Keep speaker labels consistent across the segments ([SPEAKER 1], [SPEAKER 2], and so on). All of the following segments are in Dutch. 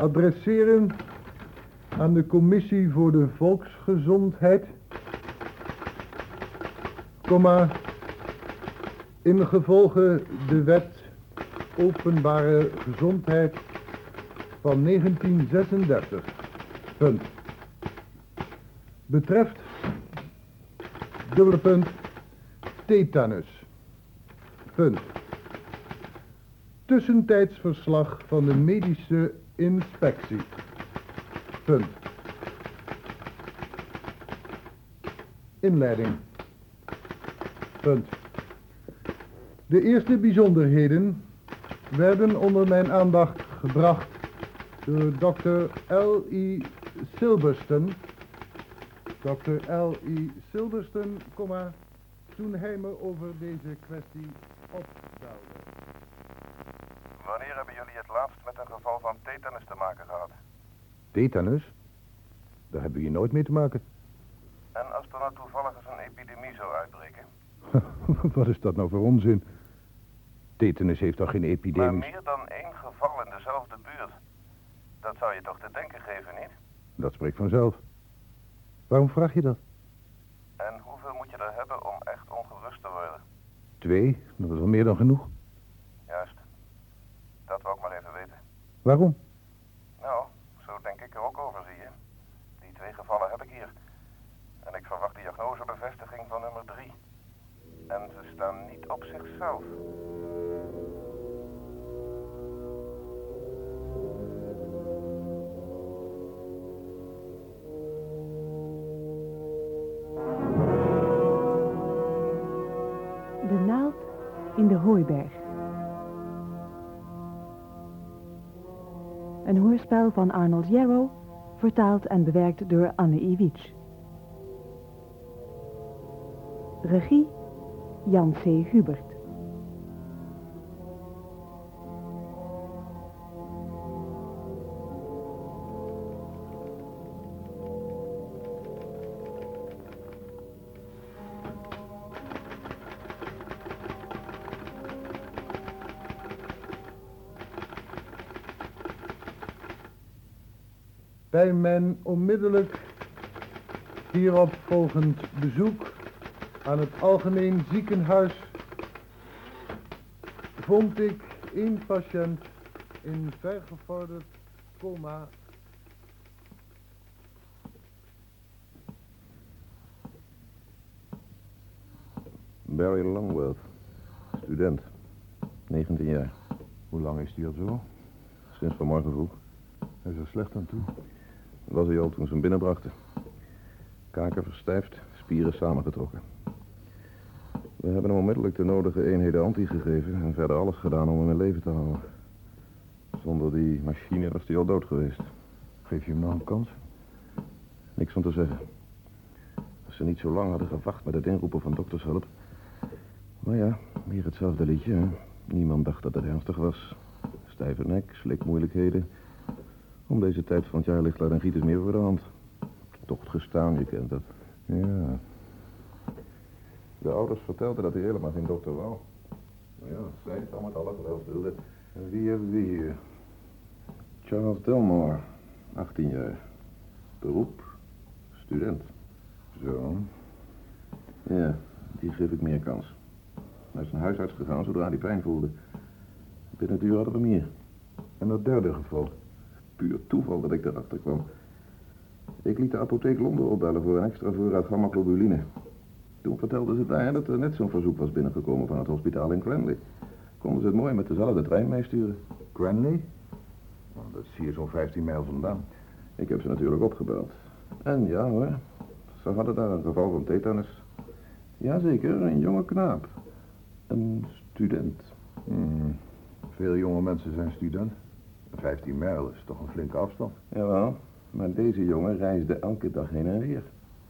[SPEAKER 1] adresseren aan de Commissie voor de Volksgezondheid, comma, in gevolge de wet openbare gezondheid van 1936. Punt. Betreft, dubbele punt, tetanus. Punt. Tussentijds verslag van de medische inspectie. Punt. Inleiding. Punt. De eerste bijzonderheden werden onder mijn aandacht gebracht door dokter L.I. Silberston. Dr. L.I. Silberston, comma, toen hij me over deze kwestie opbelde.
[SPEAKER 2] Wanneer hebben jullie laatst met een geval van tetanus te maken gehad?
[SPEAKER 1] Tetanus? Daar hebben we hier nooit mee te maken.
[SPEAKER 2] En als er nou toevallig eens een epidemie zou uitbreken?
[SPEAKER 1] Wat is dat nou voor onzin? Tetanus heeft toch geen
[SPEAKER 2] Maar
[SPEAKER 1] epidemie?
[SPEAKER 2] meer dan één geval in dezelfde buurt. Dat zou je toch te denken geven, niet?
[SPEAKER 1] Dat spreekt vanzelf. Waarom vraag je dat?
[SPEAKER 2] En hoeveel moet je er hebben om echt ongerust te worden?
[SPEAKER 1] Twee, dat is wel meer dan genoeg.
[SPEAKER 2] Juist. Dat wou ik maar even weten.
[SPEAKER 1] Waarom?
[SPEAKER 2] Nou, zo denk ik er ook over, zie je. Die twee gevallen heb ik hier. En ik verwacht diagnosebevestiging van nummer drie. En ze staan niet op zichzelf.
[SPEAKER 3] De naald in de hooiberg. Een hoorspel van Arnold Jarrow, vertaald en bewerkt door Anne Iwitsch. Regie Jan C. Hubert.
[SPEAKER 1] Bij mijn onmiddellijk hierop volgend bezoek aan het Algemeen Ziekenhuis vond ik één patiënt in vergevorderd coma.
[SPEAKER 2] Barry Longworth, student, 19 jaar.
[SPEAKER 1] Hoe lang is die al zo?
[SPEAKER 2] Sinds vanmorgen vroeg.
[SPEAKER 1] Hij is er slecht aan toe.
[SPEAKER 2] Was hij al toen ze hem binnenbrachten. Kaken verstijfd, spieren samengetrokken. We hebben hem onmiddellijk de nodige eenheden anti gegeven en verder alles gedaan om hem in leven te houden. Zonder die machine was hij al dood geweest.
[SPEAKER 1] Geef je hem nog een kans?
[SPEAKER 2] Niks van te zeggen. Als ze niet zo lang hadden gewacht met het inroepen van doktershulp. Maar ja, weer hetzelfde liedje. Hè? Niemand dacht dat het ernstig was. Stijve nek, slikmoeilijkheden. Om deze tijd van het jaar ligt laryngitis meer voor de hand. Tocht gestaan, je kent dat.
[SPEAKER 1] Ja.
[SPEAKER 2] De ouders vertelden dat hij helemaal geen dokter wou. Nou ja, zij het al met alles wel wilde.
[SPEAKER 1] En wie hebben we hier?
[SPEAKER 2] Charles Delmore, 18 jaar. Beroep, student.
[SPEAKER 1] Zo.
[SPEAKER 2] Ja, die geef ik meer kans. Hij is naar huisarts gegaan zodra hij pijn voelde. Binnen het uur hadden we meer.
[SPEAKER 1] En dat derde geval?
[SPEAKER 2] Puur toeval dat ik erachter kwam. Ik liet de apotheek Londen opbellen voor een extra voorraad gamma-globuline. Toen vertelden ze daar dat er net zo'n verzoek was binnengekomen van het hospitaal in Cranley. Konden ze het mooi met dezelfde trein meesturen.
[SPEAKER 1] Cranley? Nou, dat is hier zo'n 15 mijl vandaan.
[SPEAKER 2] Ik heb ze natuurlijk opgebeld. En ja hoor, ze hadden daar een geval van tetanus. Jazeker, een jonge knaap. Een student.
[SPEAKER 1] Hmm. Veel jonge mensen zijn student. 15 mijl is toch een flinke afstand.
[SPEAKER 2] Jawel, maar deze jongen reisde elke dag heen en weer.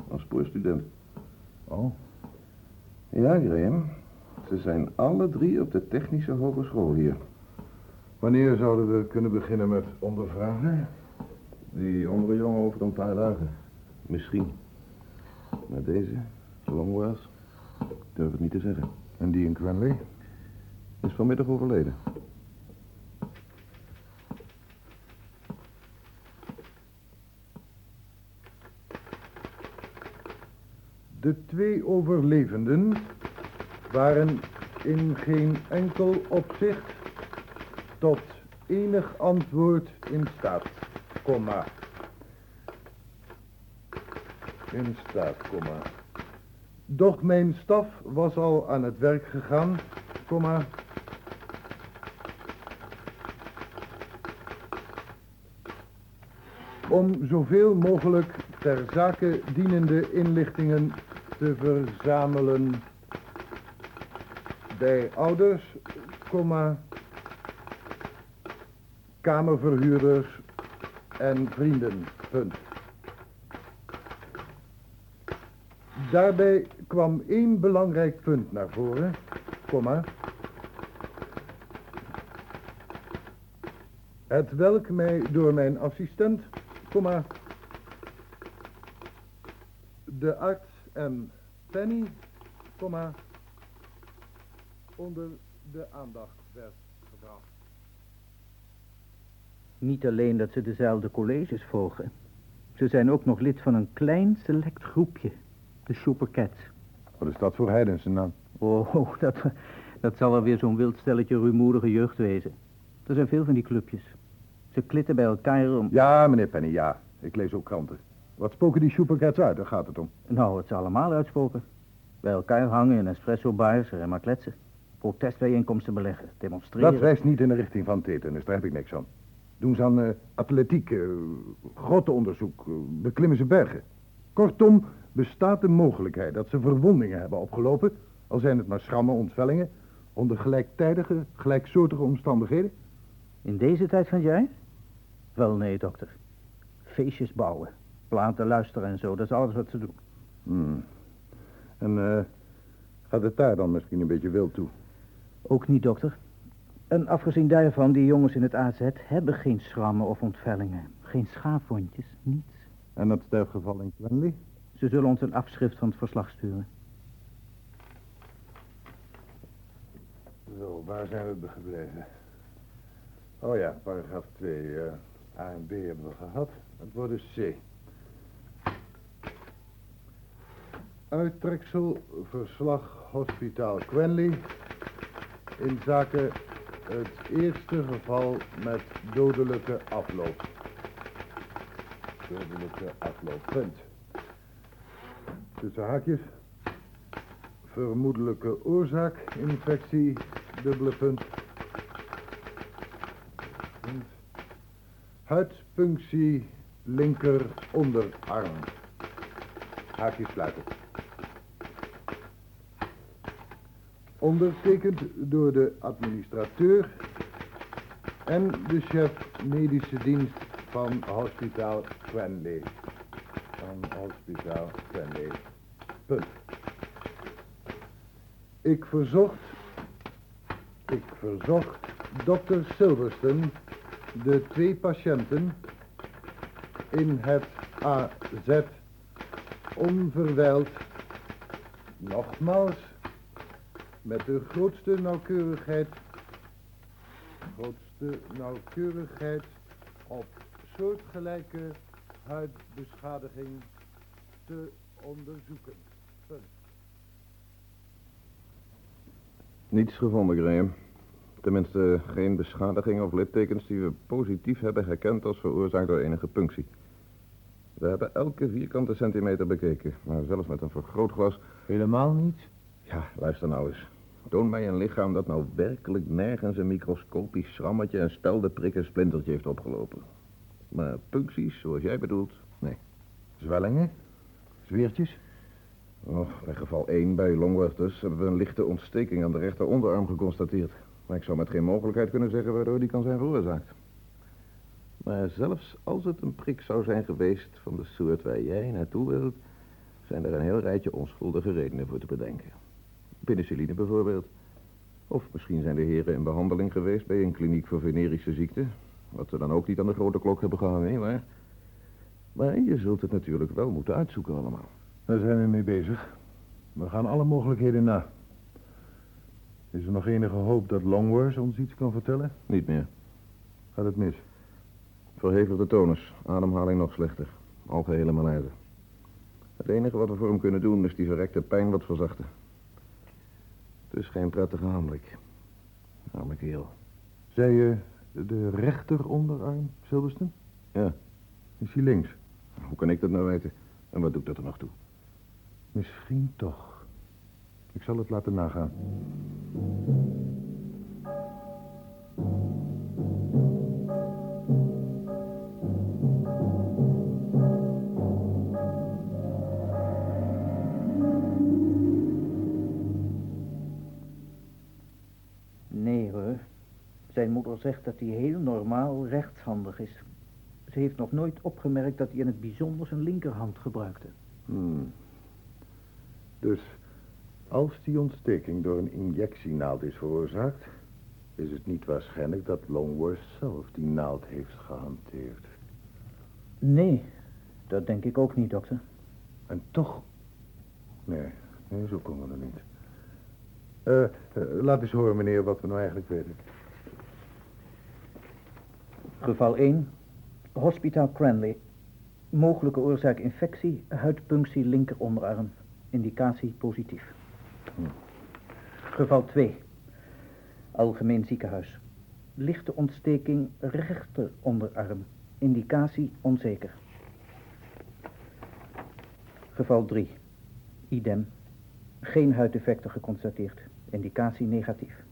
[SPEAKER 2] Als spoorstudent.
[SPEAKER 1] Oh,
[SPEAKER 2] Ja, Graham. Ze zijn alle drie op de technische hogeschool hier.
[SPEAKER 1] wanneer zouden we kunnen beginnen met ondervragen?
[SPEAKER 2] Die andere jongen over een paar dagen. Misschien. Maar deze, Longworth, ik durf het niet te zeggen.
[SPEAKER 1] En die in Cranley?
[SPEAKER 2] Is vanmiddag overleden.
[SPEAKER 4] De twee overlevenden waren in geen enkel opzicht tot enig antwoord in staat, komma. In staat, komma. Doch mijn staf was al aan het werk gegaan, komma. Om zoveel mogelijk ter zake dienende inlichtingen te verzamelen bij ouders, komma, kamerverhuurders en vrienden. Punt. Daarbij kwam één belangrijk punt naar voren, komma, het welk mij door mijn assistent, de arts en Penny, komma, onder de aandacht werd gebracht.
[SPEAKER 5] Niet alleen dat ze dezelfde colleges volgen. Ze zijn ook nog lid van een klein select groepje. De Super Cats.
[SPEAKER 1] Wat is dat voor heidense naam?
[SPEAKER 5] Oh, dat, dat zal wel weer zo'n wild stelletje rumoerige jeugd wezen. Er zijn veel van die clubjes. Ze klitten bij elkaar om...
[SPEAKER 1] Ja, meneer Penny, ja. Ik lees ook kranten. Wat spoken die supercats uit? Daar gaat het om.
[SPEAKER 5] Nou, het ze allemaal uitspoken. Bij elkaar hangen in espresso-bars en maar kletsen. Protestbijeenkomsten beleggen, demonstreren.
[SPEAKER 1] Dat wijst niet in de richting van tetanus, daar heb ik niks aan. Doen ze aan eh, atletiek, uh, grottenonderzoek, uh, beklimmen ze bergen. Kortom, bestaat de mogelijkheid dat ze verwondingen hebben opgelopen, al zijn het maar schramme ontvellingen, onder gelijktijdige, gelijksoortige omstandigheden?
[SPEAKER 5] In deze tijd van jaar? Wel nee, dokter. Feestjes bouwen, platen luisteren en zo, dat is alles wat ze doen.
[SPEAKER 1] Hmm. En uh, gaat het daar dan misschien een beetje wild toe?
[SPEAKER 5] Ook niet, dokter. En afgezien daarvan, die jongens in het AZ hebben geen schrammen of ontvellingen. Geen schaafwondjes, niets.
[SPEAKER 1] En dat sterfgeval in Quenley?
[SPEAKER 5] Ze zullen ons een afschrift van het verslag sturen.
[SPEAKER 1] Zo, waar zijn we gebleven? Oh ja, paragraaf 2. Uh, A en B hebben we gehad. Het wordt dus C. Uittreksel, verslag, hospitaal Quenley. In zaken het eerste geval met dodelijke afloop. Dodelijke afloop, punt. Tussen haakjes. Vermoedelijke oorzaak, infectie, dubbele punt. punt. Huidpunctie, linker onderarm. Haakjes sluiten. Ondertekend door de administrateur en de chef medische dienst van Hospitaal Quenley. Van Hospitaal Quenley. Punt. Ik verzocht, ik verzocht dokter Silverston de twee patiënten in het AZ onverwijld nogmaals met de grootste nauwkeurigheid, grootste nauwkeurigheid op soortgelijke huidbeschadiging te onderzoeken. Punt.
[SPEAKER 2] Niets gevonden, Graham. Tenminste, geen beschadigingen of littekens die we positief hebben herkend als veroorzaakt door enige punctie. We hebben elke vierkante centimeter bekeken, maar zelfs met een vergrootglas...
[SPEAKER 4] Helemaal niets?
[SPEAKER 2] Ja, luister nou eens. Toon mij een lichaam dat nou werkelijk nergens een microscopisch schrammetje en speldenprik een splintertje heeft opgelopen. Maar puncties, zoals jij bedoelt, nee.
[SPEAKER 1] Zwellingen? Zweertjes?
[SPEAKER 2] Oh, bij geval 1 bij Longworth dus hebben we een lichte ontsteking aan de rechter onderarm geconstateerd. Maar ik zou met geen mogelijkheid kunnen zeggen waardoor die kan zijn veroorzaakt. Maar zelfs als het een prik zou zijn geweest van de soort waar jij naartoe wilt, zijn er een heel rijtje onschuldige redenen voor te bedenken. Penicilline bijvoorbeeld. Of misschien zijn de heren in behandeling geweest bij een kliniek voor venerische ziekten. Wat ze dan ook niet aan de grote klok hebben gehangen, maar... Maar je zult het natuurlijk wel moeten uitzoeken allemaal.
[SPEAKER 1] Daar zijn we mee bezig. We gaan alle mogelijkheden na. Is er nog enige hoop dat Longworth ons iets kan vertellen?
[SPEAKER 2] Niet meer.
[SPEAKER 1] Gaat het mis?
[SPEAKER 2] Verhevigde tonus. Ademhaling nog slechter. Algehele malaise. Het enige wat we voor hem kunnen doen is die verrekte pijn wat verzachten. Het is geen prettige aanblik. Arme kerel.
[SPEAKER 1] Zei je de rechter onderarm, Silverstein?
[SPEAKER 2] Ja.
[SPEAKER 1] Is hij links?
[SPEAKER 2] Hoe kan ik dat nou weten? En wat doet dat er nog toe?
[SPEAKER 1] Misschien toch. Ik zal het laten nagaan.
[SPEAKER 5] Zijn moeder zegt dat hij heel normaal rechtshandig is. Ze heeft nog nooit opgemerkt dat hij in het bijzonder zijn linkerhand gebruikte.
[SPEAKER 1] Hmm. Dus als die ontsteking door een injectienaald is veroorzaakt... is het niet waarschijnlijk dat Longworth zelf die naald heeft gehanteerd.
[SPEAKER 5] Nee, dat denk ik ook niet, dokter.
[SPEAKER 1] En toch... Nee, nee zo komen we er niet. Eh, laat eens horen, meneer, wat we nou eigenlijk weten.
[SPEAKER 5] Geval 1. Hospitaal Cranley. Mogelijke oorzaak infectie, huidpunctie linkeronderarm. Indicatie positief. Geval 2. Algemeen ziekenhuis. Lichte ontsteking rechteronderarm. Indicatie onzeker. Geval 3. Idem. Geen huideffecten geconstateerd. Indicatie negatief.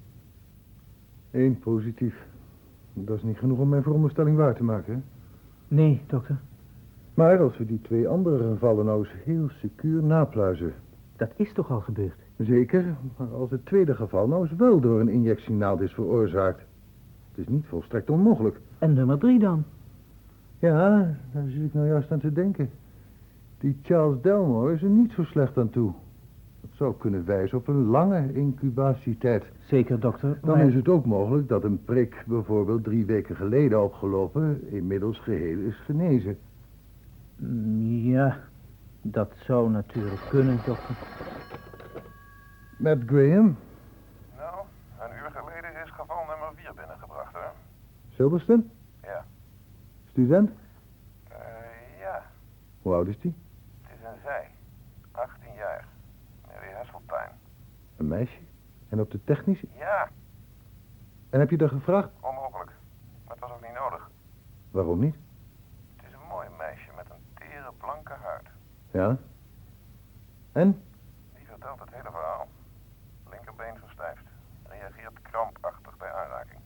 [SPEAKER 1] Eén positief. Dat is niet genoeg om mijn veronderstelling waar te maken, hè?
[SPEAKER 5] Nee, dokter.
[SPEAKER 1] Maar als we die twee andere gevallen nou eens heel secuur napluizen...
[SPEAKER 5] Dat is toch al gebeurd?
[SPEAKER 1] Zeker, maar als het tweede geval nou eens wel door een injectienaald is veroorzaakt... Het is niet volstrekt onmogelijk.
[SPEAKER 5] En nummer 3 dan?
[SPEAKER 1] Ja, daar zit ik nou juist aan te denken. Die Charles Delmore is er niet zo slecht aan toe. Dat zou kunnen wijzen op een lange incubatietijd.
[SPEAKER 5] Zeker, dokter.
[SPEAKER 1] Dan
[SPEAKER 5] maar-
[SPEAKER 1] is het ook mogelijk dat een prik bijvoorbeeld drie weken geleden opgelopen... inmiddels geheel is genezen.
[SPEAKER 5] Mm, Ja, dat zou natuurlijk kunnen, dokter.
[SPEAKER 1] Matt Graham,
[SPEAKER 2] Nou, een uur geleden is geval nummer 4 binnengebracht, hè?
[SPEAKER 1] Silverstone,
[SPEAKER 2] Ja.
[SPEAKER 1] student.
[SPEAKER 2] Eh, ja,
[SPEAKER 1] Hoe oud is die?
[SPEAKER 2] het is een zij. 18 jaar. Mary Hasseltine.
[SPEAKER 1] Een meisje. En op de technische?
[SPEAKER 2] Ja,
[SPEAKER 1] En heb je daar gevraagd?
[SPEAKER 2] onmogelijk. Maar het was ook niet nodig.
[SPEAKER 1] Waarom niet?
[SPEAKER 2] Het is een mooi meisje met een tere, blanke huid.
[SPEAKER 1] Ja. En?
[SPEAKER 2] Die vertelt het hele verhaal. Linkerbeen verstijfd. Reageert krampachtig bij aanraking.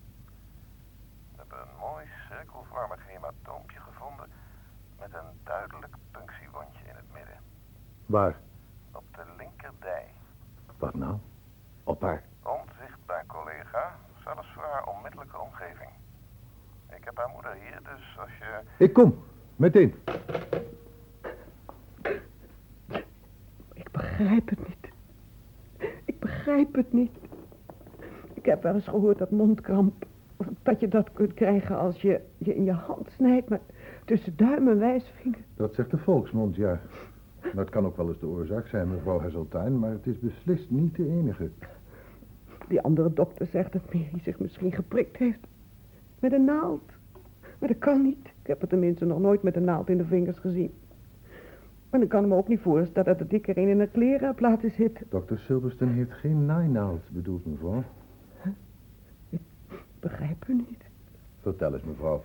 [SPEAKER 2] We hebben een mooi cirkelvormig hematoompje gevonden met een duidelijk punctiewondje in het midden.
[SPEAKER 1] Waar?
[SPEAKER 2] Op de linkerdij.
[SPEAKER 1] Wat nou? Op haar.
[SPEAKER 2] Onzichtbaar collega, zelfs voor haar onmiddellijke omgeving. Ik heb haar moeder hier, dus als je...
[SPEAKER 1] Ik kom. Meteen.
[SPEAKER 6] Ik begrijp het niet. Ik begrijp het niet. Ik heb wel eens gehoord dat mondkramp... dat je dat kunt krijgen als je je in je hand snijdt... maar tussen duim en wijsvinger...
[SPEAKER 1] Dat zegt de volksmond, ja. Dat kan ook wel eens de oorzaak zijn, mevrouw Hasseltine, maar het is beslist niet de enige.
[SPEAKER 6] Die andere dokter zegt dat Mary zich misschien geprikt heeft. Met een naald. Maar dat kan niet. Ik heb het tenminste nog nooit met een naald in de vingers gezien. Maar ik kan me ook niet voorstellen dat ik er een in een kleren heb laten zitten.
[SPEAKER 1] Dr. Silverstone heeft geen naainaald, bedoelt mevrouw.
[SPEAKER 6] Begrijp u niet.
[SPEAKER 1] Vertel eens, mevrouw.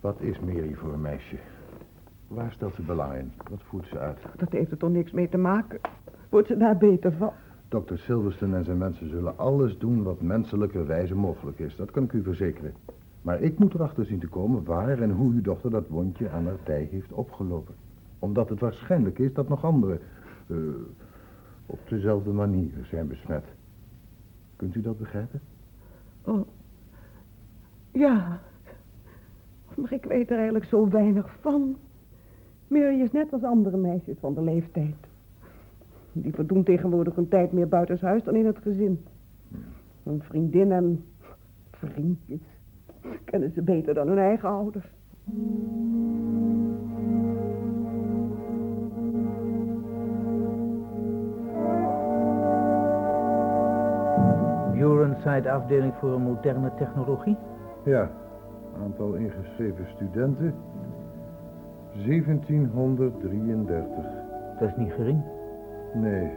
[SPEAKER 1] Wat is Mary voor een meisje? Waar stelt ze belang in? Wat voert ze uit?
[SPEAKER 6] Dat heeft er toch niks mee te maken. Wordt ze daar beter van?
[SPEAKER 1] Dr. Silverstone en zijn mensen zullen alles doen wat menselijke wijze mogelijk is. Dat kan ik u verzekeren. Maar ik moet erachter zien te komen waar en hoe uw dochter dat wondje aan haar tij heeft opgelopen. Omdat het waarschijnlijk is dat nog anderen eh, op dezelfde manier zijn besmet. Kunt u dat begrijpen?
[SPEAKER 6] Oh. Ja. Maar ik weet er eigenlijk zo weinig van. Mary is net als andere meisjes van de leeftijd. Die verdoen tegenwoordig hun tijd meer buitenshuis dan in het gezin. Hun vriendin en vriendjes kennen ze beter dan hun eigen ouders.
[SPEAKER 5] Burenside afdeling voor moderne technologie.
[SPEAKER 1] Ja. Aantal ingeschreven studenten. 1733.
[SPEAKER 5] Dat is niet gering.
[SPEAKER 1] Nee,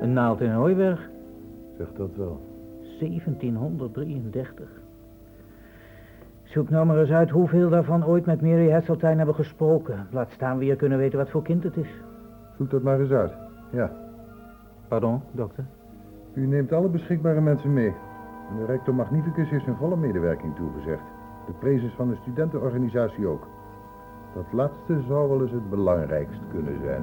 [SPEAKER 5] Een naald in een hooiberg.
[SPEAKER 1] zeg dat wel.
[SPEAKER 5] 1733. Zoek nou maar eens uit hoeveel daarvan ooit met Mary Hasseltine hebben gesproken. Laat staan weer kunnen weten wat voor kind het is.
[SPEAKER 1] Zoek dat maar eens uit. Ja,
[SPEAKER 5] Pardon, dokter?
[SPEAKER 1] u neemt alle beschikbare mensen mee. En de rector Magnificus is zijn volle medewerking toegezegd. De prezes van de studentenorganisatie ook. Dat laatste zou wel eens het belangrijkst kunnen zijn.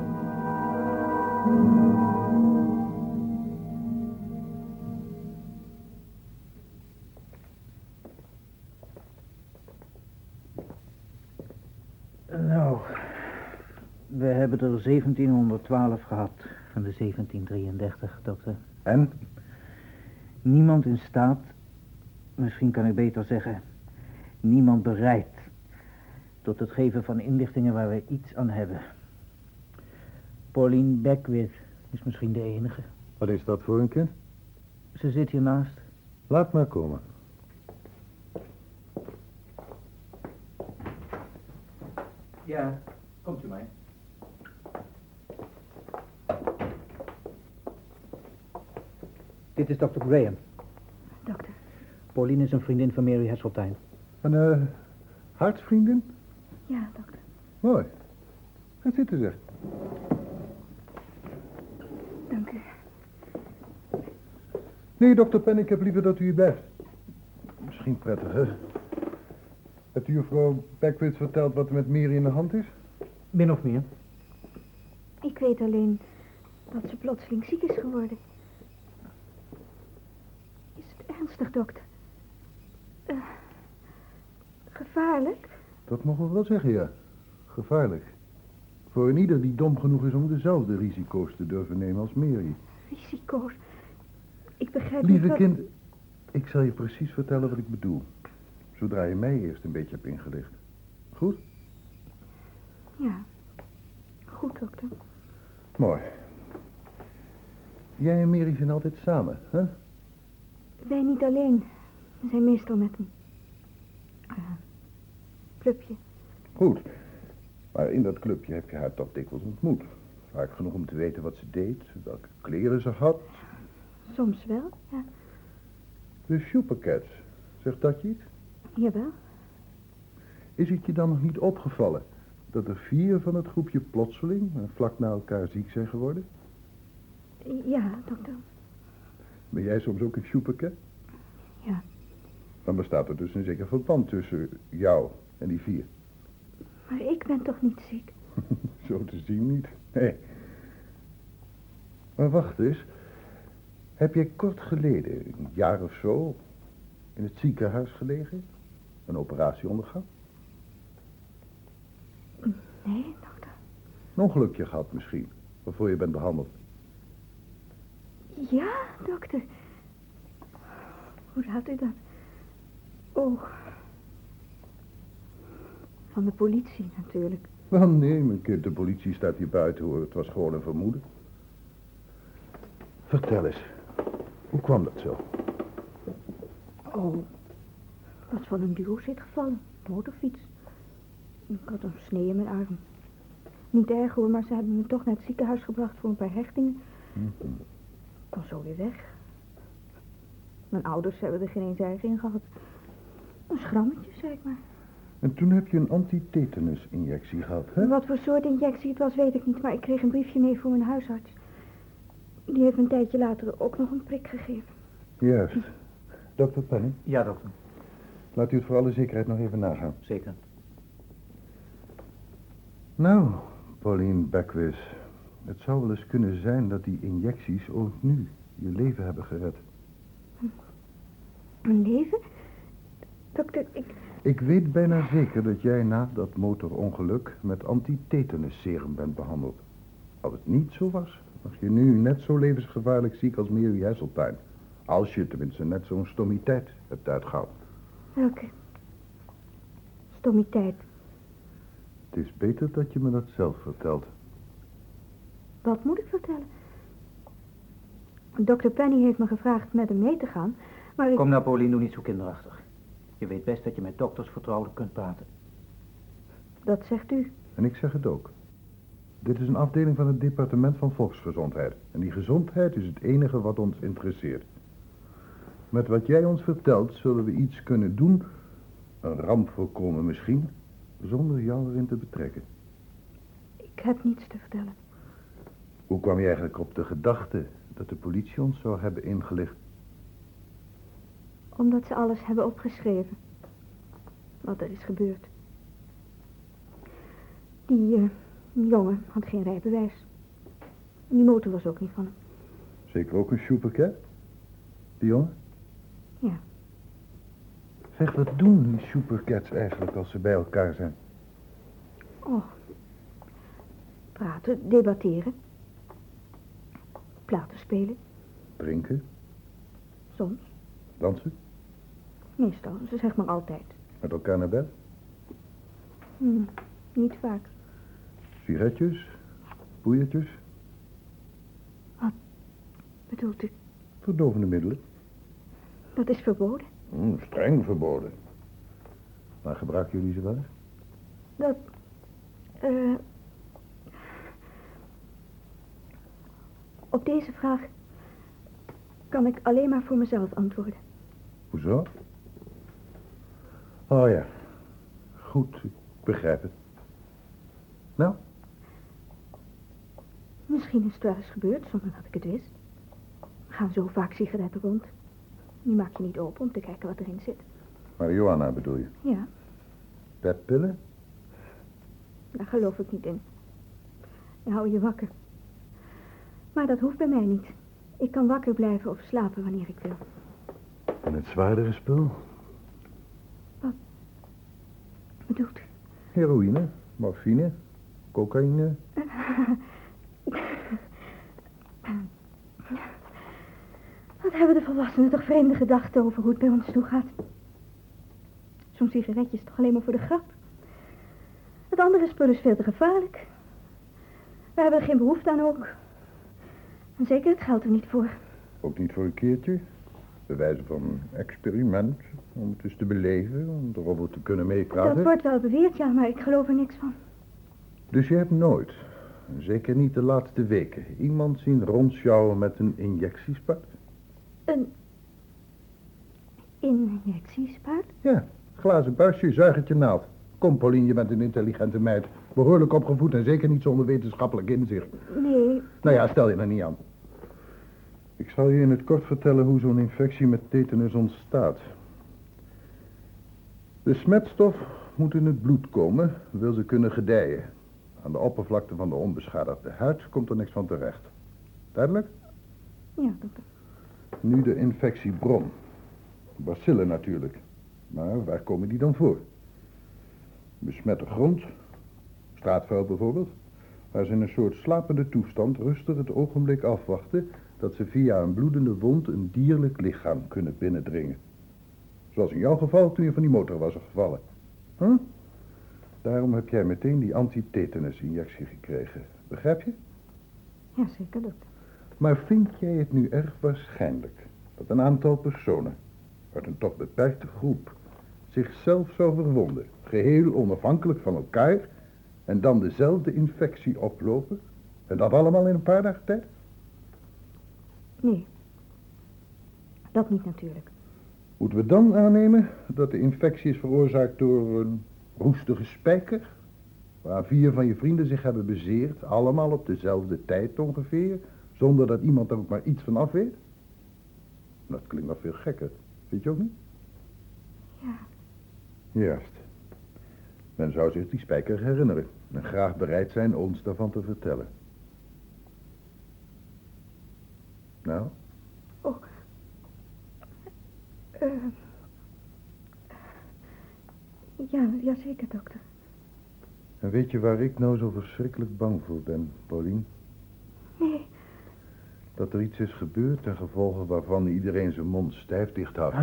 [SPEAKER 5] Er 1712 gehad van de 1733, dokter.
[SPEAKER 1] En?
[SPEAKER 5] Niemand in staat, misschien kan ik beter zeggen, niemand bereid tot het geven van inlichtingen waar we iets aan hebben. Pauline Beckwith is misschien de enige.
[SPEAKER 1] Wat is dat voor een kind?
[SPEAKER 5] Ze zit hiernaast.
[SPEAKER 1] Laat maar komen.
[SPEAKER 5] Ja, komt u mij. Dit is Dr. Graham.
[SPEAKER 3] Dokter,
[SPEAKER 5] Pauline is een vriendin van Mary Hasseltine.
[SPEAKER 1] Een eh, hartsvriendin?
[SPEAKER 3] ja, dokter.
[SPEAKER 1] Mooi. Ga zitten zeg.
[SPEAKER 3] Dank u.
[SPEAKER 1] Nee, dokter Penn, ik heb liever dat u hier blijft. Misschien prettiger. Hebt u juffrouw Beckwith verteld wat er met Mary in de hand is?
[SPEAKER 5] Min of meer.
[SPEAKER 3] Ik weet alleen dat ze plotseling ziek is geworden. Ernstig, dokter? Eh, gevaarlijk?
[SPEAKER 1] Dat mogen we wel zeggen, ja. Gevaarlijk. Voor een ieder die dom genoeg is om dezelfde risico's te durven nemen als Mary.
[SPEAKER 3] Risico's. Ik begrijp
[SPEAKER 1] Lieve
[SPEAKER 3] niet wat...
[SPEAKER 1] kind, ik zal je precies vertellen wat ik bedoel. Zodra je mij eerst een beetje hebt ingelicht. Goed?
[SPEAKER 3] Ja. Goed, dokter.
[SPEAKER 1] Mooi. Jij en Mary zijn altijd samen, hè?
[SPEAKER 3] Wij niet alleen. We zijn meestal met een... eh, clubje.
[SPEAKER 1] Goed. Maar in dat clubje heb je haar toch dikwijls ontmoet. Vaak genoeg om te weten wat ze deed, welke kleren ze had.
[SPEAKER 3] Soms wel, ja.
[SPEAKER 1] De Supercats. Zegt dat je iets?
[SPEAKER 3] Jawel.
[SPEAKER 1] Is het je dan nog niet opgevallen dat er vier van het groepje plotseling en vlak na elkaar ziek zijn geworden?
[SPEAKER 3] Ja, dokter.
[SPEAKER 1] Ben jij soms ook een Supercat?
[SPEAKER 3] Ja.
[SPEAKER 1] Dan bestaat er dus een zeker verband tussen jou en die vier.
[SPEAKER 3] Maar ik ben toch niet ziek?
[SPEAKER 1] Zo te zien niet. Nee. Maar wacht eens. Heb jij kort geleden, een jaar of zo, in het ziekenhuis gelegen? Een operatie ondergaan?
[SPEAKER 3] Nee, dokter.
[SPEAKER 1] Een ongelukje gehad misschien, waarvoor je bent behandeld.
[SPEAKER 3] Ja, dokter. Hoe raadt u dat? Oh. Van de politie natuurlijk.
[SPEAKER 1] Wel nee, mijn kind, de politie staat hier buiten hoor. Het was gewoon een vermoeden. Vertel eens, hoe kwam dat zo?
[SPEAKER 3] Oh. Was van een duo zit gevallen. Motorfiets. Ik had een snee in mijn arm. Niet erg hoor, maar ze hebben me toch naar het ziekenhuis gebracht voor een paar hechtingen. Ik kon zo weer weg. Mijn ouders hebben er geen eens erg in gehad. Een schrammetje, zeg ik maar.
[SPEAKER 1] En toen heb je een antitetanus-injectie gehad, hè?
[SPEAKER 3] Wat voor soort injectie het was, weet ik niet, maar ik kreeg een briefje mee voor mijn huisarts. Die heeft me een tijdje later ook nog een prik gegeven.
[SPEAKER 1] Juist. Dokter Penny,
[SPEAKER 5] Ja, dokter.
[SPEAKER 1] laat u het voor alle zekerheid nog even nagaan.
[SPEAKER 5] Zeker.
[SPEAKER 1] Nou, Pauline Beckwith, het zou wel eens kunnen zijn dat die injecties ook nu je leven hebben gered.
[SPEAKER 3] Mijn leven? Dokter, ik...
[SPEAKER 1] Ik weet bijna zeker dat jij na dat motorongeluk met antitetanus serum bent behandeld. Als het niet zo was, was je nu net zo levensgevaarlijk ziek als Mary Hasseltine. Als je tenminste net zo'n stommiteit hebt uitgehaald.
[SPEAKER 3] Welke? Stommiteit.
[SPEAKER 1] Het is beter dat je me dat zelf vertelt.
[SPEAKER 3] Wat moet ik vertellen? Dokter Penny heeft me gevraagd met hem mee te gaan, maar ik...
[SPEAKER 5] Kom nou, Pauline, doe niet zo kinderachtig. Je weet best dat je met dokters vertrouwelijk kunt praten.
[SPEAKER 3] Dat zegt u.
[SPEAKER 1] En ik zeg het ook. Dit is een afdeling van het departement van volksgezondheid. En die gezondheid is het enige wat ons interesseert. Met wat jij ons vertelt zullen we iets kunnen doen, een ramp voorkomen misschien, zonder jou erin te betrekken.
[SPEAKER 3] Ik heb niets te vertellen.
[SPEAKER 1] Hoe kwam je eigenlijk op de gedachte dat de politie ons zou hebben ingelicht?
[SPEAKER 3] Omdat ze alles hebben opgeschreven. Wat er is gebeurd. Die eh, jongen had geen rijbewijs. Die motor was ook niet van hem.
[SPEAKER 1] Zeker ook een supercat? Die jongen?
[SPEAKER 3] Ja.
[SPEAKER 1] Zeg, wat doen die supercats eigenlijk als ze bij elkaar zijn?
[SPEAKER 3] Oh. Praten, debatteren. Platen spelen,
[SPEAKER 1] Drinken,
[SPEAKER 3] soms.
[SPEAKER 1] dansen,
[SPEAKER 3] Meestal, ze zegt maar altijd.
[SPEAKER 1] met elkaar naar bed,
[SPEAKER 3] Hm, niet vaak.
[SPEAKER 1] sigaretjes, poeiertjes,
[SPEAKER 3] Bedoelt u,
[SPEAKER 1] verdovende middelen.
[SPEAKER 3] dat is verboden?
[SPEAKER 1] Hm, streng verboden. Maar gebruiken jullie ze wel?
[SPEAKER 3] Dat, eh... op deze vraag kan ik alleen maar voor mezelf antwoorden.
[SPEAKER 1] Hoezo? Oh ja. Goed, ik begrijp het. Nou,
[SPEAKER 3] Misschien is het wel eens gebeurd zonder dat ik het wist. Er gaan zo vaak sigaretten rond. Die maak je niet open om te kijken wat erin zit.
[SPEAKER 1] marihuana bedoel je?
[SPEAKER 3] Ja,
[SPEAKER 1] Petpillen?
[SPEAKER 3] daar geloof ik niet in. Die hou je wakker. Maar dat hoeft bij mij niet. Ik kan wakker blijven of slapen wanneer ik wil.
[SPEAKER 1] En het zwaardere spul?
[SPEAKER 3] Bedoelt u?
[SPEAKER 1] Heroïne, morfine, cocaïne.
[SPEAKER 3] Wat hebben de volwassenen toch vreemde gedachten over hoe het bij ons toegaat? Zo'n sigaretje is toch alleen maar voor de grap? Het andere spul is veel te gevaarlijk. We hebben er geen behoefte aan ook. En zeker het geldt er niet voor.
[SPEAKER 1] Ook niet voor een keertje. Bij wijze van experiment. Om het eens te beleven, om erover te kunnen meepraten.
[SPEAKER 3] Dat wordt wel beweerd, ja, maar ik geloof er niks van.
[SPEAKER 1] Dus je hebt nooit, zeker niet de laatste weken, iemand zien rondsjouwen met een injectiespuit?
[SPEAKER 3] Een injectiespuit?
[SPEAKER 1] Ja, glazen buisje, zuigertje naald. Kom, Paulien, je bent een intelligente meid. Behoorlijk opgevoed en zeker niet zonder wetenschappelijk inzicht.
[SPEAKER 3] Nee,
[SPEAKER 1] Nou ja, stel je er niet aan. Ik zal je in het kort vertellen hoe zo'n infectie met tetanus ontstaat. De smetstof moet in het bloed komen, wil ze kunnen gedijen. Aan de oppervlakte van de onbeschadigde huid komt er niks van terecht. Duidelijk?
[SPEAKER 3] ja, dokter.
[SPEAKER 1] Nu de infectiebron. Bacillen natuurlijk. Maar waar komen die dan voor? Besmette grond, straatvuil bijvoorbeeld, waar ze in een soort slapende toestand rustig het ogenblik afwachten dat ze via een bloedende wond een dierlijk lichaam kunnen binnendringen. Zoals in jouw geval toen je van die motor was gevallen. Huh? Daarom heb jij meteen die antitetanus-injectie gekregen. Begrijp je?
[SPEAKER 3] Ja, zeker, dokter.
[SPEAKER 1] Maar vind jij het nu erg waarschijnlijk dat een aantal personen uit een toch beperkte groep zichzelf zou verwonden, geheel onafhankelijk van elkaar, en dan dezelfde infectie oplopen? En dat allemaal in een paar dagen tijd?
[SPEAKER 3] Nee. Dat niet natuurlijk.
[SPEAKER 1] Moeten we dan aannemen dat de infectie is veroorzaakt door een roestige spijker? Waar vier van je vrienden zich hebben bezeerd, allemaal op dezelfde tijd ongeveer, zonder dat iemand er ook maar iets van af weet? Dat klinkt nog veel gekker, vind je ook niet?
[SPEAKER 3] Ja,
[SPEAKER 1] Juist. Men zou zich die spijker herinneren en graag bereid zijn ons daarvan te vertellen. Nou,
[SPEAKER 3] eh... ja, ja, zeker, dokter.
[SPEAKER 1] en weet je waar ik nou zo verschrikkelijk bang voor ben, Paulien?
[SPEAKER 3] Nee,
[SPEAKER 1] Dat er iets is gebeurd ten gevolge waarvan iedereen zijn mond stijf dicht houdt.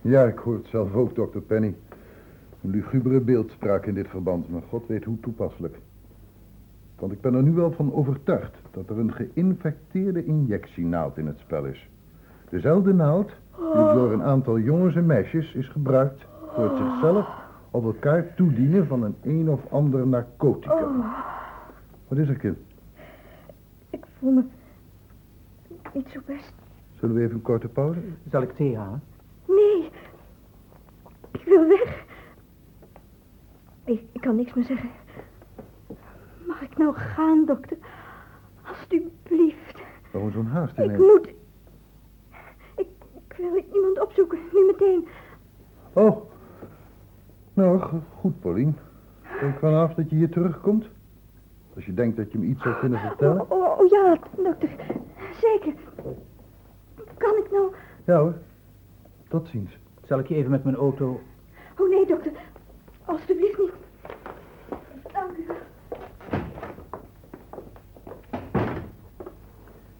[SPEAKER 1] Ja, ik hoor het zelf ook, dokter Penny. Een lugubere beeldspraak in dit verband, maar god weet hoe toepasselijk. Want ik ben er nu wel van overtuigd dat er een geïnfecteerde injectienaald in het spel is. Dezelfde naald die door een aantal jongens en meisjes is gebruikt voor het zichzelf op elkaar toedienen van een een of ander narcoticum. Wat is er, kind?
[SPEAKER 3] Ik voel me niet zo best.
[SPEAKER 1] Zullen we even een korte pauze?
[SPEAKER 5] Zal ik thee halen?
[SPEAKER 3] Nee. Ik wil weg. Ik, ik kan niks meer zeggen. Mag ik nou gaan, dokter? Alsjeblieft.
[SPEAKER 1] Waarom zo'n haast
[SPEAKER 3] Ik
[SPEAKER 1] ineens?
[SPEAKER 3] moet. Ik, ik wil iemand opzoeken, nu meteen.
[SPEAKER 1] Oh. Nou, go- goed, Paulien. Denk vanaf dat je hier terugkomt. Als je denkt dat je me iets zou kunnen vertellen.
[SPEAKER 3] Oh, oh, oh, ja, dokter. Zeker. Kan ik nou...
[SPEAKER 1] Ja hoor. Tot ziens.
[SPEAKER 5] Zal ik je even met mijn auto...
[SPEAKER 3] Oh nee, dokter. Alsjeblieft niet. Dank u.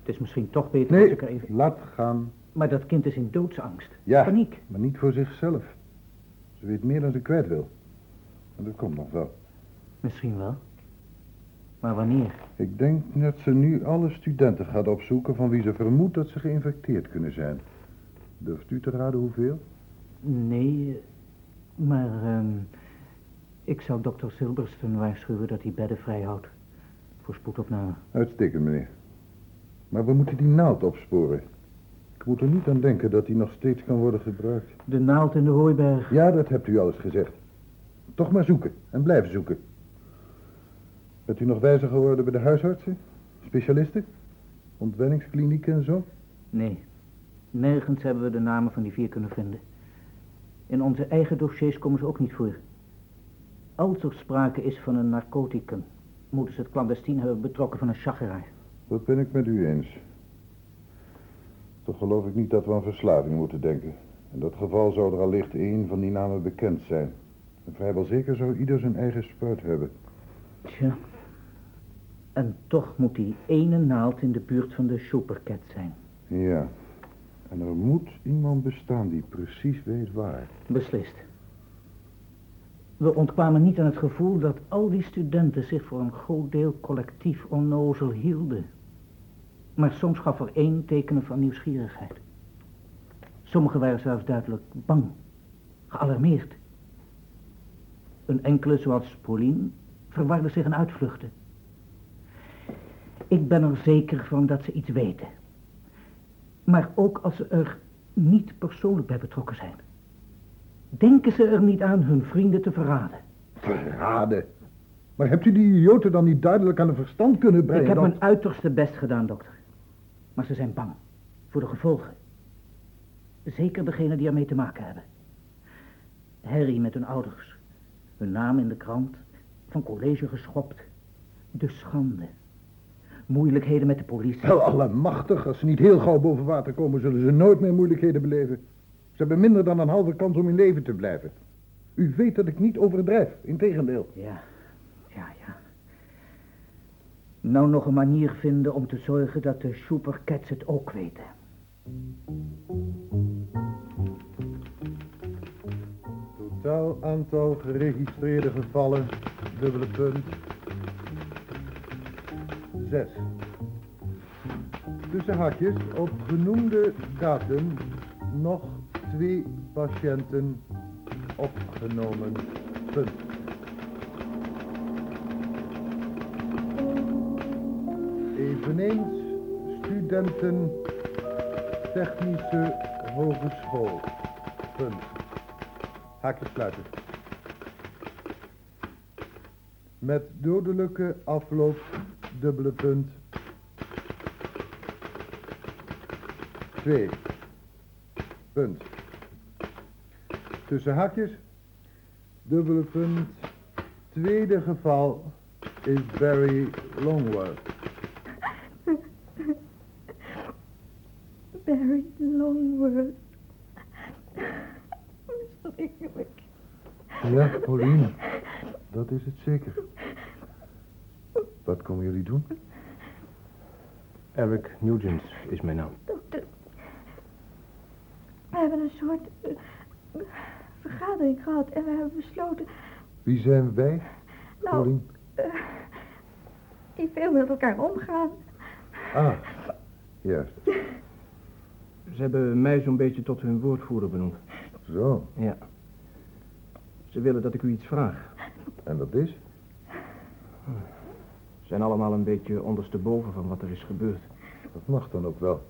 [SPEAKER 5] Het is misschien toch beter als
[SPEAKER 1] Nee,
[SPEAKER 5] ik er even...
[SPEAKER 1] laat gaan.
[SPEAKER 5] Maar dat kind is in doodsangst.
[SPEAKER 1] Ja.
[SPEAKER 5] Paniek.
[SPEAKER 1] Maar niet voor zichzelf. Ze weet meer dan ze kwijt wil. En dat komt nog wel.
[SPEAKER 5] Misschien wel. Maar wanneer?
[SPEAKER 1] Ik denk dat ze nu alle studenten gaat opzoeken van wie ze vermoedt dat ze geïnfecteerd kunnen zijn. Durft u te raden hoeveel?
[SPEAKER 5] Nee, eh, maar ehm, ik zou dokter Silberston waarschuwen dat hij bedden vrij houdt. Voor spoedopname.
[SPEAKER 1] Uitstekend, meneer. Maar we moeten die naald opsporen. Ik moet er niet aan denken dat die nog steeds kan worden gebruikt.
[SPEAKER 5] De naald in de hooiberg.
[SPEAKER 1] Ja, dat hebt u alles gezegd. Toch maar zoeken en blijven zoeken. Bent u nog wijzer geworden bij de huisartsen? Specialisten? Ontwenningsklinieken en zo?
[SPEAKER 5] Nee, nergens hebben we de namen van die vier kunnen vinden. In onze eigen dossiers komen ze ook niet voor. Als er sprake is van een narcoticum, moeten ze het clandestien hebben betrokken van een chageraar.
[SPEAKER 1] Dat ben ik met u eens. Toch geloof ik niet dat we aan verslaving moeten denken. In dat geval zou er allicht één van die namen bekend zijn. En vrijwel zeker zou ieder zijn eigen spuit hebben.
[SPEAKER 5] Tja. En toch moet die ene naald in de buurt van de supercat zijn.
[SPEAKER 1] Ja. En er moet iemand bestaan die precies weet waar.
[SPEAKER 5] Beslist. We ontkwamen niet aan het gevoel dat al die studenten zich voor een groot deel collectief onnozel hielden. Maar soms gaf er één tekenen van nieuwsgierigheid. Sommigen waren zelfs duidelijk bang, gealarmeerd. Een enkele, zoals Pauline, verwarde zich in uitvluchten. Ik ben er zeker van dat ze iets weten. Maar ook als ze er niet persoonlijk bij betrokken zijn. Denken ze er niet aan hun vrienden te verraden?
[SPEAKER 1] Verraden. Maar hebt u die idioten dan niet duidelijk aan de verstand kunnen brengen?
[SPEAKER 5] Ik heb
[SPEAKER 1] dat-
[SPEAKER 5] mijn uiterste best gedaan, dokter. Maar ze zijn bang. Voor de gevolgen. Zeker degenen die ermee te maken hebben. Harry met hun ouders. Hun naam in de krant. Van college geschopt. De schande. Moeilijkheden met de politie.
[SPEAKER 1] Wel allemachtig, als ze niet heel gauw boven water komen, zullen ze nooit meer moeilijkheden beleven. Ze hebben minder dan een halve kans om in leven te blijven. U weet dat ik niet overdrijf, integendeel.
[SPEAKER 5] Ja, ja, ja. Nou nog een manier vinden om te zorgen dat de supercats het ook weten.
[SPEAKER 1] Totaal aantal geregistreerde gevallen, dubbele punt, zes. Tussen haakjes, op genoemde datum nog twee patiënten opgenomen, punt. Eveneens studenten technische hogeschool, punt. Haakjes sluiten. Met dodelijke afloop, dubbele punt. 2. Punt. Tussen haakjes, dubbele punt. Tweede geval is Barry Longworth.
[SPEAKER 3] Barry Longworth. Verschrikkelijk.
[SPEAKER 1] Ja, Pauline, dat is het zeker. Wat komen jullie doen?
[SPEAKER 2] Eric Nugent is mijn naam.
[SPEAKER 3] Dokter. We hebben een soort eh, vergadering gehad en we hebben besloten...
[SPEAKER 1] Wie zijn wij,
[SPEAKER 3] Nou, eh, die veel met elkaar omgaan.
[SPEAKER 1] Ah, juist.
[SPEAKER 2] Ze hebben mij zo'n beetje tot hun woordvoerder benoemd.
[SPEAKER 1] Zo,
[SPEAKER 2] Ja. Ze willen dat ik u iets vraag.
[SPEAKER 1] en dat is?
[SPEAKER 7] zijn allemaal een beetje ondersteboven van wat er is gebeurd.
[SPEAKER 1] Dat mag dan ook wel.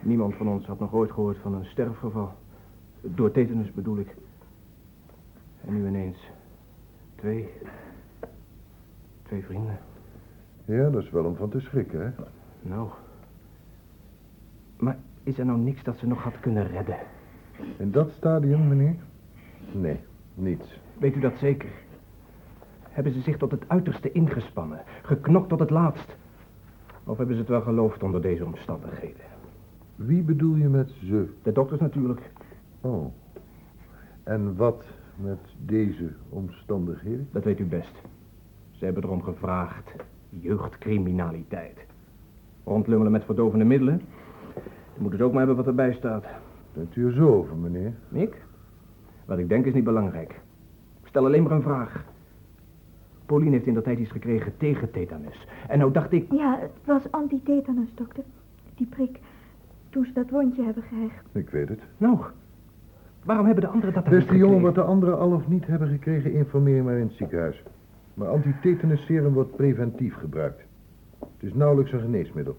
[SPEAKER 7] Niemand van ons had nog ooit gehoord van een sterfgeval. Door tetanus bedoel ik. En nu ineens. Twee. Twee vrienden.
[SPEAKER 1] Ja, dat is wel om van te schrikken, hè?
[SPEAKER 7] Nou. Maar is er nou niks dat ze nog had kunnen redden?
[SPEAKER 1] In dat stadium, meneer? Nee, niets.
[SPEAKER 7] Weet u dat zeker? Hebben ze zich tot het uiterste ingespannen? Geknokt tot het laatst? Of hebben ze het wel geloofd onder deze omstandigheden?
[SPEAKER 1] Wie bedoel je met ze?
[SPEAKER 7] De dokters natuurlijk.
[SPEAKER 1] Oh. En wat met deze omstandigheden?
[SPEAKER 7] Dat weet u best. Ze hebben erom gevraagd. Jeugdcriminaliteit. Rondlummelen met verdovende middelen. Je moet het ook maar hebben wat erbij staat.
[SPEAKER 1] Bent u er zo over, meneer?
[SPEAKER 7] Ik? Wat ik denk is niet belangrijk. Ik stel alleen maar een vraag. Pauline heeft in dat tijd iets gekregen tegen tetanus. En nou dacht ik...
[SPEAKER 3] Ja, het was antitetanus, dokter. Die prik. Toen ze dat wondje hebben gehecht.
[SPEAKER 1] Ik weet het.
[SPEAKER 7] Nou, waarom hebben de anderen dat dan niet
[SPEAKER 1] Beste jongen, wat de anderen al of niet hebben gekregen, informeer maar in het ziekenhuis. Maar antitetanus serum wordt preventief gebruikt. Het is nauwelijks een geneesmiddel.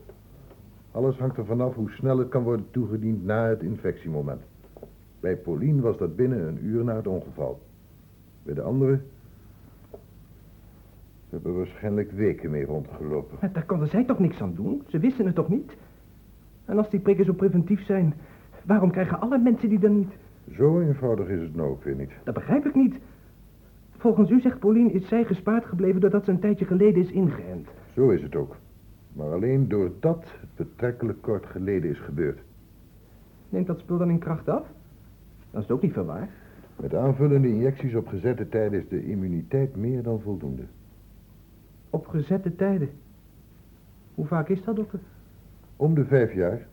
[SPEAKER 1] Alles hangt er vanaf hoe snel het kan worden toegediend na het infectiemoment. Bij Pauline was dat binnen een uur na het ongeval. Bij de anderen... Ze hebben waarschijnlijk weken mee rondgelopen.
[SPEAKER 7] Maar Daar konden zij toch niks aan doen? Ze wisten het toch niet? En als die prikken zo preventief zijn, waarom krijgen alle mensen die dan niet?
[SPEAKER 1] Zo eenvoudig is het nou ook weer niet.
[SPEAKER 7] Dat begrijp ik niet. Volgens u, zegt Pauline, is zij gespaard gebleven doordat ze een tijdje geleden is ingeënt.
[SPEAKER 1] Zo is het ook. Maar alleen doordat het betrekkelijk kort geleden is gebeurd.
[SPEAKER 7] Neemt dat spul dan in kracht af? Dat is het ook niet veel waar.
[SPEAKER 1] Met aanvullende injecties op gezette tijden is de immuniteit meer dan voldoende.
[SPEAKER 7] Op gezette tijden. Hoe vaak is dat, dokter?
[SPEAKER 1] Om de vijf jaar.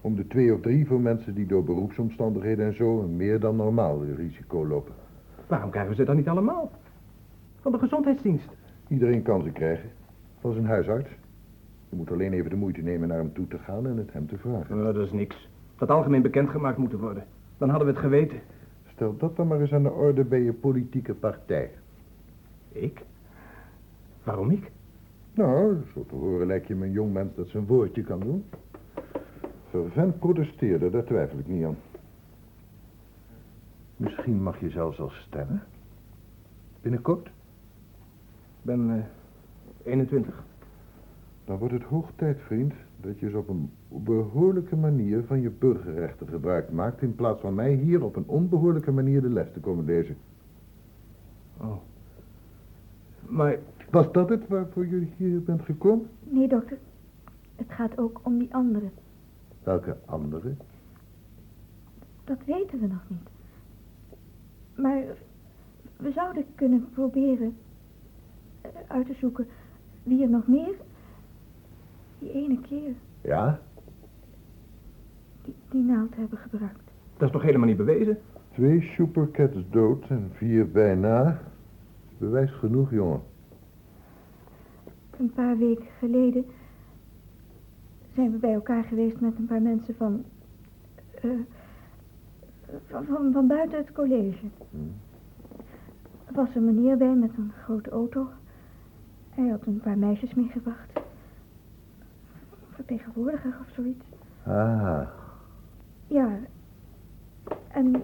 [SPEAKER 1] Om de twee of drie voor mensen die door beroepsomstandigheden en zo een meer dan normaal risico lopen.
[SPEAKER 7] Waarom krijgen ze dat niet allemaal? Van de gezondheidsdienst.
[SPEAKER 1] Iedereen kan ze krijgen. Van zijn huisarts. Je moet alleen even de moeite nemen naar hem toe te gaan en het hem te vragen.
[SPEAKER 7] Nou, dat is niks. Dat algemeen bekendgemaakt moeten worden. Dan hadden we het geweten.
[SPEAKER 1] Stel dat dan maar eens aan de orde bij je politieke partij.
[SPEAKER 7] Ik? Waarom ik?
[SPEAKER 1] Nou, zo te horen lijkt je me een jong mens dat zijn woordje kan doen. Vervent protesteerde, daar twijfel ik niet aan. Misschien mag je zelfs al stemmen. Binnenkort.
[SPEAKER 7] Ik ben eh 21.
[SPEAKER 1] Dan wordt het hoog tijd, vriend, dat je eens op een behoorlijke manier van je burgerrechten gebruik maakt... in plaats van mij hier op een onbehoorlijke manier de les te komen lezen.
[SPEAKER 7] Oh. Maar
[SPEAKER 1] Was dat het waarvoor jullie hier bent gekomen?
[SPEAKER 3] Nee, dokter. Het gaat ook om die andere.
[SPEAKER 1] Welke andere?
[SPEAKER 3] Dat weten we nog niet. Maar we zouden kunnen proberen eh, uit te zoeken wie er nog meer die ene keer
[SPEAKER 1] Ja?
[SPEAKER 3] die, die naald hebben gebruikt.
[SPEAKER 7] dat is toch helemaal niet bewezen?
[SPEAKER 1] Twee supercats dood en vier bijna. Bewijs genoeg, jongen.
[SPEAKER 3] Een paar weken geleden zijn we bij elkaar geweest met een paar mensen van, eh, van, van, van buiten het college. Er was een meneer bij met een grote auto. Hij had een paar meisjes meegebracht. Vertegenwoordiger of zoiets.
[SPEAKER 1] Ah,
[SPEAKER 3] Ja. En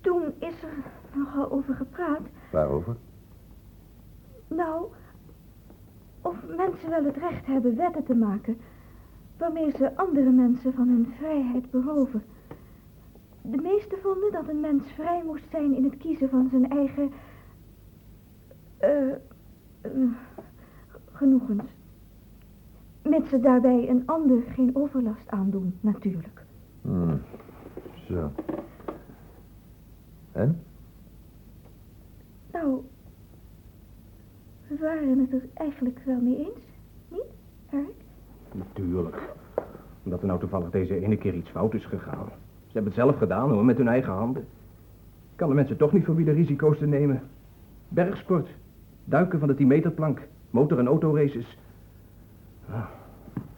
[SPEAKER 3] toen is er nogal over gepraat.
[SPEAKER 1] waarover?
[SPEAKER 3] Nou, of mensen wel het recht hebben wetten te maken waarmee ze andere mensen van hun vrijheid beroven. De meesten vonden dat een mens vrij moest zijn in het kiezen van zijn eigen eh, eh, genoegens. Mits ze daarbij een ander geen overlast aandoen, natuurlijk.
[SPEAKER 1] Hmm. Zo. En?
[SPEAKER 3] Nou, we waren het er eigenlijk wel mee eens, niet, Eric?
[SPEAKER 7] Natuurlijk. Omdat er nou toevallig deze ene keer iets fout is gegaan. Ze hebben het zelf gedaan hoor, met hun eigen handen. Ik kan de mensen toch niet verbieden risico's te nemen. Bergsport, duiken van de 10 meter plank, motor- en autoraces. Ah,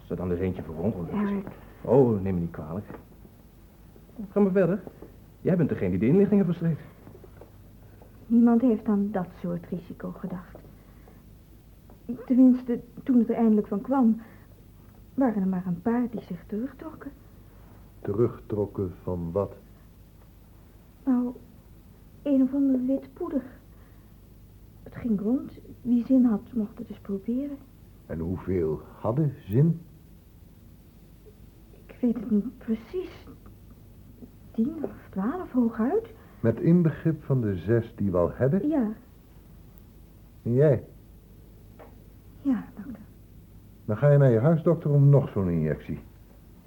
[SPEAKER 7] als er dan eens eentje verongelukt.
[SPEAKER 3] Eric,
[SPEAKER 7] Oh, neem me niet kwalijk. Ga maar verder. Jij bent degene die de inlichtingen verstreekt.
[SPEAKER 3] niemand heeft aan dat soort risico gedacht. Tenminste, toen het er eindelijk van kwam, waren er maar een paar die zich terugtrokken.
[SPEAKER 1] Terugtrokken van wat?
[SPEAKER 3] Nou, een of ander wit poeder. Het ging rond. Wie zin had, mocht het eens proberen.
[SPEAKER 1] En hoeveel hadden zin?
[SPEAKER 3] Ik weet het niet precies. Tien of twaalf hooguit.
[SPEAKER 1] Met inbegrip van de zes die we al hebben?
[SPEAKER 3] Ja,
[SPEAKER 1] En jij?
[SPEAKER 3] ja, dokter.
[SPEAKER 1] Dan ga je naar je huisdokter om nog zo'n injectie.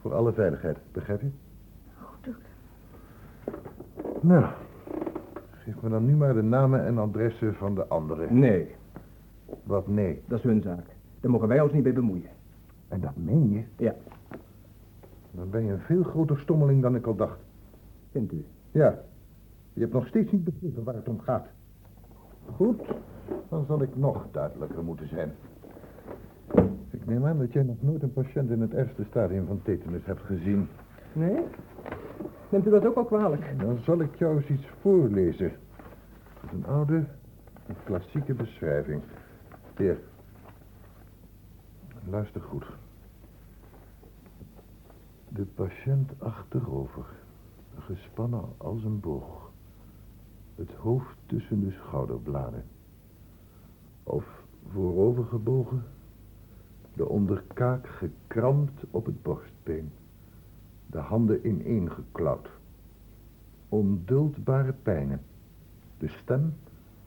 [SPEAKER 1] Voor alle veiligheid, begrijp je?
[SPEAKER 3] Goed, dokter.
[SPEAKER 1] Nou, geef me dan nu maar de namen en adressen van de anderen.
[SPEAKER 7] Nee,
[SPEAKER 1] Wat nee?
[SPEAKER 7] dat is hun zaak. Daar mogen wij ons niet mee bemoeien.
[SPEAKER 1] En dat meen je?
[SPEAKER 7] Ja.
[SPEAKER 1] Dan ben je een veel groter stommeling dan ik al dacht.
[SPEAKER 7] Vindt u?
[SPEAKER 1] Ja, je hebt nog steeds niet begrepen waar het om gaat. Goed, dan zal ik nog duidelijker moeten zijn. Ik neem aan dat jij nog nooit een patiënt in het ergste stadium van tetanus hebt gezien.
[SPEAKER 7] Nee? Neemt u dat ook al kwalijk?
[SPEAKER 1] Dan zal ik jou eens iets voorlezen. Het is een oude, een klassieke beschrijving. Hier. Luister goed. De patiënt achterover, gespannen als een boog. Het hoofd tussen de schouderbladen. Of voorovergebogen, de onderkaak gekramd op het borstbeen. De handen ineengeklauwd onduldbare pijnen. De stem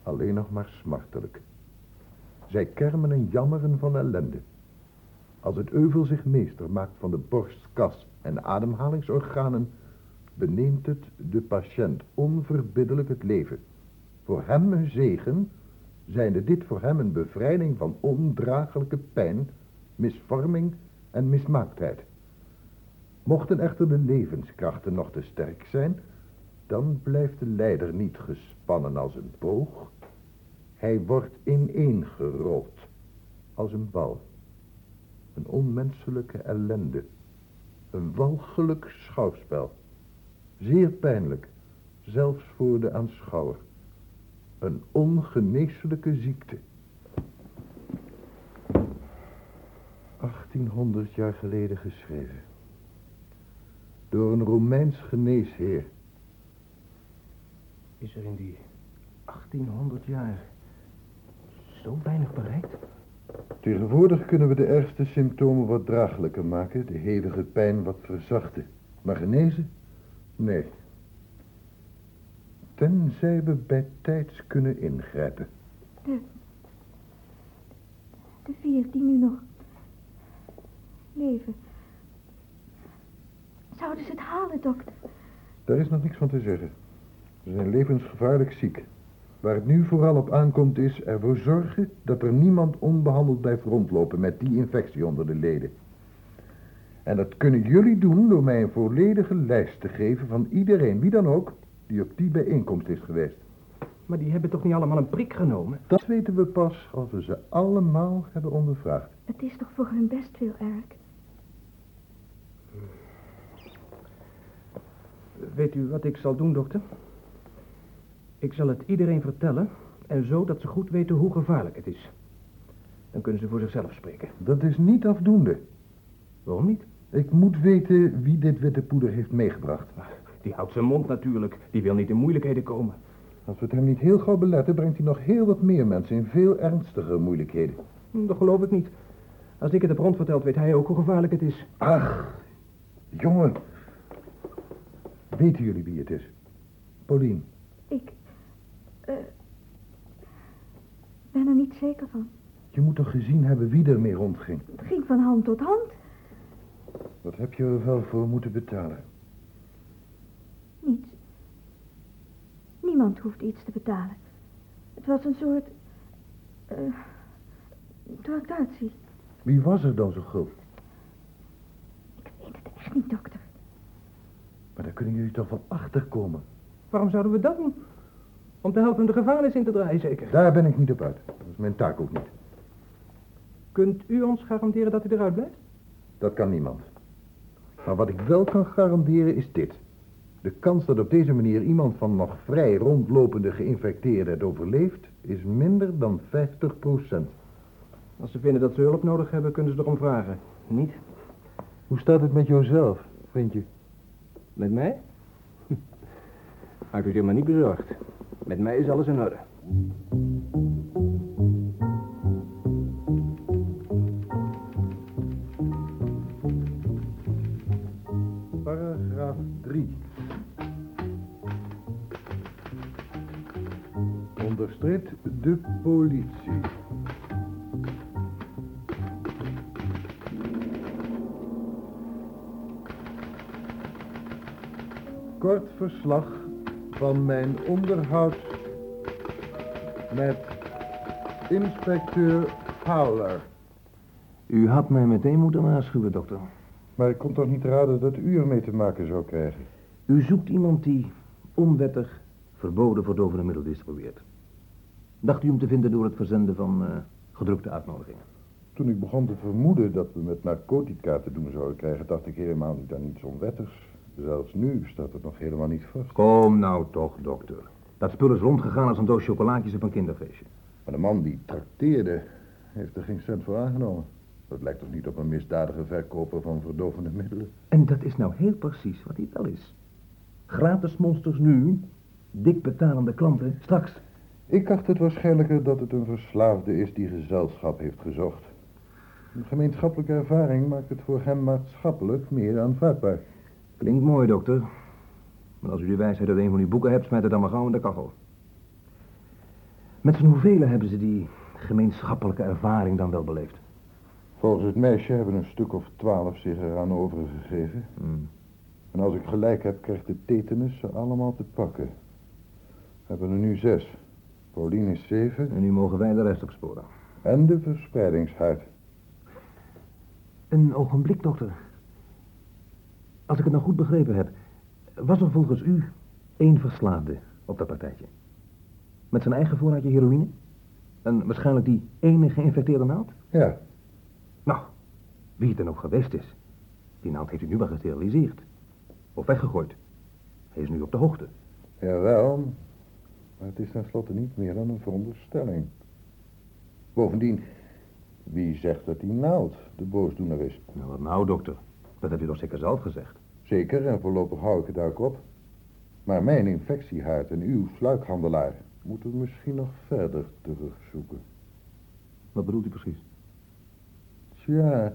[SPEAKER 1] alleen nog maar smartelijk. Zij kermen en jammeren van ellende. Als het euvel zich meester maakt van de borstkas en ademhalingsorganen, beneemt het de patiënt onverbiddelijk het leven. Voor hem een zegen, zijnde dit voor hem een bevrijding van ondraaglijke pijn, misvorming en mismaaktheid. Mochten echter de levenskrachten nog te sterk zijn, dan blijft de leider niet gespannen als een boog. Hij wordt ineengerold als een bal. Een onmenselijke ellende. Een walgelijk schouwspel. Zeer pijnlijk, zelfs voor de aanschouwer. Een ongeneeslijke ziekte. 1800 jaar geleden geschreven. Door een Romeins geneesheer.
[SPEAKER 7] Is er in die 1800 jaar zo weinig bereikt?
[SPEAKER 1] Tegenwoordig kunnen we de ergste symptomen wat draaglijker maken, de hevige pijn wat verzachten. Maar genezen? Nee. Tenzij we bij tijds kunnen ingrijpen.
[SPEAKER 3] De, de vier die nu nog leven. Zouden ze het halen, dokter?
[SPEAKER 1] Daar is nog niks van te zeggen. Ze zijn levensgevaarlijk ziek. Waar het nu vooral op aankomt is ervoor zorgen dat er niemand onbehandeld blijft rondlopen met die infectie onder de leden. En dat kunnen jullie doen door mij een volledige lijst te geven van iedereen, wie dan ook, die op die bijeenkomst is geweest.
[SPEAKER 7] Maar die hebben toch niet allemaal een prik genomen?
[SPEAKER 1] Dat weten we pas als we ze allemaal hebben ondervraagd.
[SPEAKER 3] Het is toch voor hun best veel erg.
[SPEAKER 7] Weet u wat ik zal doen, dokter? Ik zal het iedereen vertellen en zo dat ze goed weten hoe gevaarlijk het is. Dan kunnen ze voor zichzelf spreken.
[SPEAKER 1] Dat is niet afdoende.
[SPEAKER 7] Waarom niet?
[SPEAKER 1] Ik moet weten wie dit witte poeder heeft meegebracht.
[SPEAKER 7] Die houdt zijn mond natuurlijk. Die wil niet in moeilijkheden komen.
[SPEAKER 1] Als we het hem niet heel gauw beletten, brengt hij nog heel wat meer mensen in veel ernstigere moeilijkheden.
[SPEAKER 7] Hm, Dat geloof ik niet. Als ik het heb rondverteld, weet hij ook hoe gevaarlijk het is.
[SPEAKER 1] Ach, jongen. Weten jullie wie het is? Paulien.
[SPEAKER 3] Ik eh, ben er niet zeker van.
[SPEAKER 1] Je moet toch gezien hebben wie ermee rondging.
[SPEAKER 3] Het ging van hand tot hand.
[SPEAKER 1] Wat heb je er wel voor moeten betalen?
[SPEAKER 3] Niets. Niemand hoeft iets te betalen. Het was een soort... eh tractatie.
[SPEAKER 1] Wie was er dan zo gul?
[SPEAKER 3] Ik weet het echt niet, dokter.
[SPEAKER 1] Maar daar kunnen jullie toch wel achter komen.
[SPEAKER 7] Waarom zouden we dat doen? Om te helpen de gevangenis in te draaien, zeker.
[SPEAKER 1] Daar ben ik niet op uit. Dat is mijn taak ook niet.
[SPEAKER 7] Kunt u ons garanderen dat hij eruit blijft?
[SPEAKER 1] Dat kan niemand. Maar wat ik wel kan garanderen is dit. De kans dat op deze manier iemand van nog vrij rondlopende geïnfecteerden het overleeft, is minder dan 50 procent.
[SPEAKER 8] Als ze vinden dat ze hulp nodig hebben, kunnen ze erom vragen. Niet?
[SPEAKER 1] Hoe staat het met jouzelf, vriendje?
[SPEAKER 8] Met mij? Maak u zich maar niet bezorgd. Met mij is alles in orde.
[SPEAKER 1] Paragraaf 3. Onderstreept de politie. Kort verslag van mijn onderhoud met inspecteur Fowler.
[SPEAKER 8] U had mij meteen moeten waarschuwen, dokter.
[SPEAKER 1] Maar ik kon toch niet raden dat u ermee te maken zou krijgen?
[SPEAKER 8] U zoekt iemand die onwettig verboden verdovende middel distribueert. Dacht u hem te vinden door het verzenden van eh, gedrukte uitnodigingen?
[SPEAKER 1] Toen ik begon te vermoeden dat we met narcotica te doen zouden krijgen, dacht ik helemaal niet aan iets onwettigs. Zelfs nu staat het nog helemaal niet vast.
[SPEAKER 8] Kom nou toch, dokter. Dat spul is rondgegaan als een doos chocolaatjes op een kinderfeestje.
[SPEAKER 1] Maar de man die trakteerde, heeft er geen cent voor aangenomen. Dat lijkt toch niet op een misdadige verkoper van verdovende middelen?
[SPEAKER 8] En dat is nou heel precies wat hij wel is. Gratis monsters nu, dik betalende klanten straks.
[SPEAKER 1] Ik acht het waarschijnlijker dat het een verslaafde is die gezelschap heeft gezocht. Een gemeenschappelijke ervaring maakt het voor hem maatschappelijk meer aanvaardbaar.
[SPEAKER 8] Klinkt mooi, dokter. Maar als u de wijsheid uit een van uw boeken hebt, smijt het dan maar gauw in de kachel. Met z'n hoeveel hebben ze die gemeenschappelijke ervaring dan wel beleefd?
[SPEAKER 1] Volgens het meisje hebben een stuk of twaalf zich eraan overgegeven.
[SPEAKER 8] Hmm.
[SPEAKER 1] En als ik gelijk heb, krijgt de tetanus ze allemaal te pakken. We hebben er nu zes. Pauline is zeven.
[SPEAKER 8] En nu mogen wij de rest opsporen.
[SPEAKER 1] En de verspreidingshaard.
[SPEAKER 8] Een ogenblik, dokter. Als ik het nou goed begrepen heb, was er volgens u één verslaafde op dat partijtje? Met zijn eigen voorraadje heroïne? En waarschijnlijk die ene geïnfecteerde naald?
[SPEAKER 1] Ja,
[SPEAKER 8] Nou, wie het dan ook geweest is, die naald heeft u nu wel gesteriliseerd. Of weggegooid. Hij is nu op de hoogte.
[SPEAKER 1] jawel. Maar het is tenslotte niet meer dan een veronderstelling. Bovendien, wie zegt dat die naald de boosdoener is?
[SPEAKER 8] Nou, wat nou, dokter? Dat hebt u toch zeker zelf gezegd?
[SPEAKER 1] Zeker, en voorlopig hou ik het ook op. Maar mijn infectiehaard en uw sluikhandelaar moeten misschien nog verder terugzoeken.
[SPEAKER 8] Wat bedoelt u precies?
[SPEAKER 1] Tja,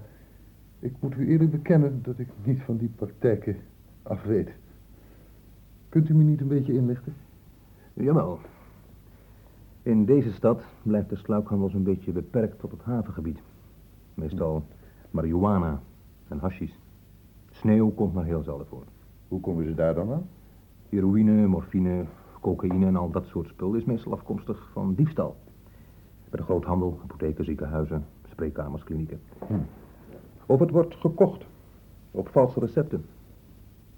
[SPEAKER 1] ik moet u eerlijk bekennen dat ik niet van die praktijken af weet. Kunt u me niet een beetje inlichten?
[SPEAKER 8] Jawel. In deze stad blijft de sluikhandel zo'n beetje beperkt tot het havengebied. Meestal marihuana en hashish. Sneeuw komt maar heel zelden voor.
[SPEAKER 1] Hoe komen ze daar dan aan?
[SPEAKER 8] Heroïne, morfine, cocaïne en al dat soort spul is meestal afkomstig van diefstal. Bij de groothandel, apotheken, ziekenhuizen, spreekkamers, klinieken. Of het wordt gekocht op valse recepten.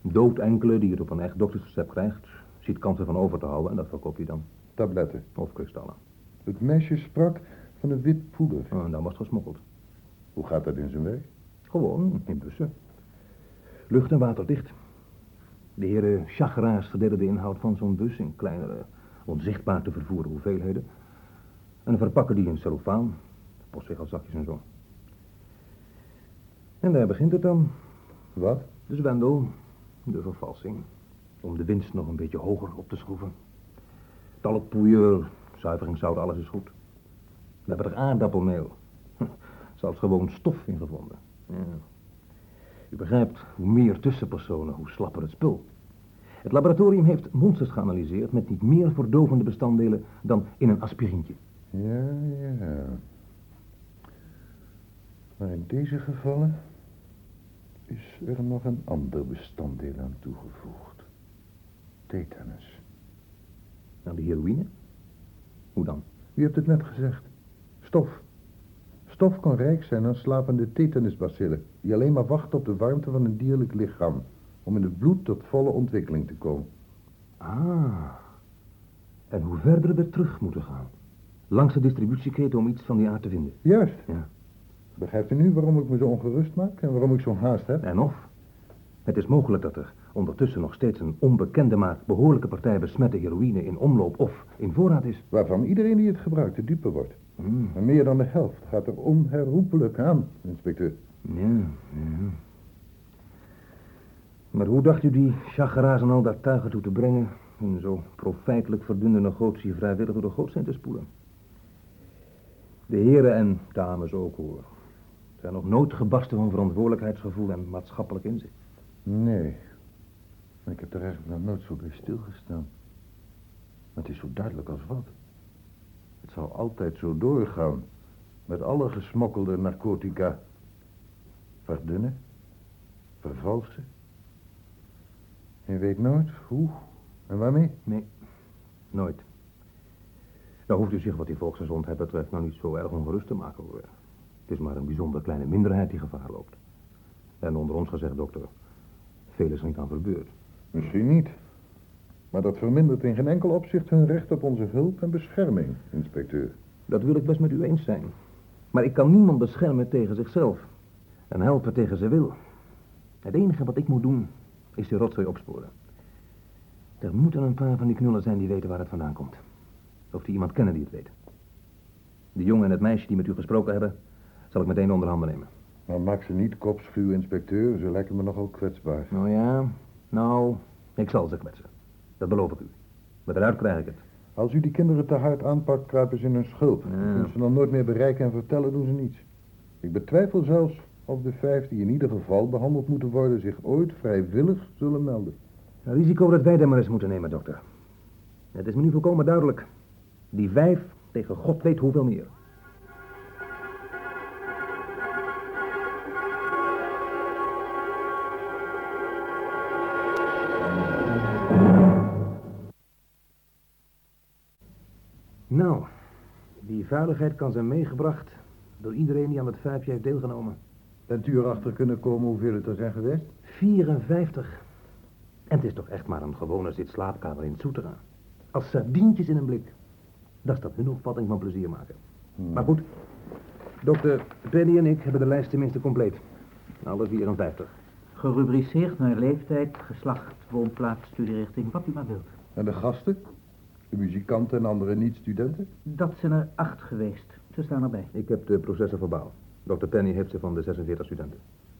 [SPEAKER 8] Dood enkele die het op een echt doktersrecept krijgt, ziet kansen van over te houden en dat verkoopt hij dan.
[SPEAKER 1] Tabletten.
[SPEAKER 8] Of kristallen.
[SPEAKER 1] Het meisje sprak van een wit poeder.
[SPEAKER 8] En dan wordt gesmokkeld.
[SPEAKER 1] Hoe gaat dat in zijn werk?
[SPEAKER 8] Gewoon, in bussen. Lucht en water dicht. De heren chagra's verdelen de inhoud van zo'n bus in kleinere, onzichtbaar te vervoeren hoeveelheden. En verpakken die in cellofaan, postzegelzakjes en zo. En daar begint het dan.
[SPEAKER 1] Wat?
[SPEAKER 8] De zwendel, de vervalsing. Om de winst nog een beetje hoger op te schroeven. Talkpoeier, zuiveringszout, alles is goed. We hebben er aardappelmeel. Zelfs gewoon stof in gevonden. Ja. U begrijpt, hoe meer tussenpersonen, hoe slapper het spul. Het laboratorium heeft monsters geanalyseerd met niet meer verdovende bestanddelen dan in een aspirintje.
[SPEAKER 1] Ja, ja. Maar in deze gevallen is er nog een ander bestanddeel aan toegevoegd. Tetanus.
[SPEAKER 8] Nou, de heroïne? Hoe dan?
[SPEAKER 1] U hebt het net gezegd. Stof. Stof kan rijk zijn aan slapende tetanusbacillen, die alleen maar wachten op de warmte van een dierlijk lichaam, om in het bloed tot volle ontwikkeling te komen.
[SPEAKER 8] Ah. En hoe verder we terug moeten gaan. Langs de distributieketen om iets van die aard te vinden.
[SPEAKER 1] Juist.
[SPEAKER 8] Ja.
[SPEAKER 1] Begrijpt u nu waarom ik me zo ongerust maak en waarom ik zo'n haast heb?
[SPEAKER 8] En of, het is mogelijk dat er ondertussen nog steeds een onbekende maar behoorlijke partij besmette heroïne in omloop of in voorraad is.
[SPEAKER 1] Waarvan iedereen die het gebruikt de dupe wordt.
[SPEAKER 8] Hmm.
[SPEAKER 1] En meer dan de helft gaat er onherroepelijk aan, inspecteur.
[SPEAKER 8] Ja, ja. Maar hoe dacht u die chageraas en al dat tuigen toe te brengen... om zo profijtelijk verdunde negotie vrijwillig door de gootsteen te spoelen? De heren en dames ook, hoor. Zijn nog nooit gebarsten van verantwoordelijkheidsgevoel en maatschappelijk inzicht.
[SPEAKER 1] Nee. Ik heb er eigenlijk nog nooit zo bij stilgestaan. Maar het is zo duidelijk als wat. Het zal altijd zo doorgaan. Met alle gesmokkelde narcotica. Verdunnen. Vervalsen. Je weet nooit hoe en waarmee.
[SPEAKER 8] Nee, nooit. Nou hoeft u zich wat die volksgezondheid betreft nou niet zo erg ongerust te maken, hoor. Het is maar een bijzonder kleine minderheid die gevaar loopt. En onder ons gezegd, dokter, veel is er niet aan verbeurd.
[SPEAKER 1] Misschien niet. Maar dat vermindert in geen enkel opzicht hun recht op onze hulp en bescherming, inspecteur.
[SPEAKER 8] Dat wil ik best met u eens zijn. Maar ik kan niemand beschermen tegen zichzelf. En helpen tegen zijn wil. Het enige wat ik moet doen, is die rotzooi opsporen. Er moeten een paar van die knullen zijn die weten waar het vandaan komt. Of die iemand kennen die het weet. De jongen en het meisje die met u gesproken hebben, zal ik meteen onder handen nemen.
[SPEAKER 1] Maar maak ze niet kopschuw, inspecteur. Ze lijken me nogal kwetsbaar.
[SPEAKER 8] Nou ja, nou, ik zal ze kwetsen. Dat beloof ik u. Maar daaruit krijg ik het.
[SPEAKER 1] Als u die kinderen te hard aanpakt, kruipen ze in hun schulp.
[SPEAKER 8] Ja.
[SPEAKER 1] Als ze dan nooit meer bereiken en vertellen, doen ze niets. Ik betwijfel zelfs of de vijf die in ieder geval behandeld moeten worden... zich ooit vrijwillig zullen melden.
[SPEAKER 8] Een risico dat wij dan maar eens moeten nemen, dokter. Het is me nu volkomen duidelijk. Die vijf tegen god weet hoeveel meer. Vuiligheid kan zijn meegebracht door iedereen die aan het vijfje heeft deelgenomen.
[SPEAKER 1] Bent u erachter kunnen komen hoeveel het er zijn geweest?
[SPEAKER 8] 54. En het is toch echt maar een gewone zit-slaapkamer in het Soetera. Als sardientjes in een blik. Dat is dat hun opvatting van plezier maken. Maar goed, dokter Penny en ik hebben de lijst tenminste compleet. Alle 54.
[SPEAKER 5] Gerubriceerd naar leeftijd, geslacht, woonplaats, studierichting, wat u maar wilt.
[SPEAKER 1] En de gasten? De muzikanten en andere niet-studenten?
[SPEAKER 5] Dat zijn er acht geweest. Ze staan erbij.
[SPEAKER 8] Ik heb de processen verbaal. Dokter Penny heeft ze van de 46 studenten.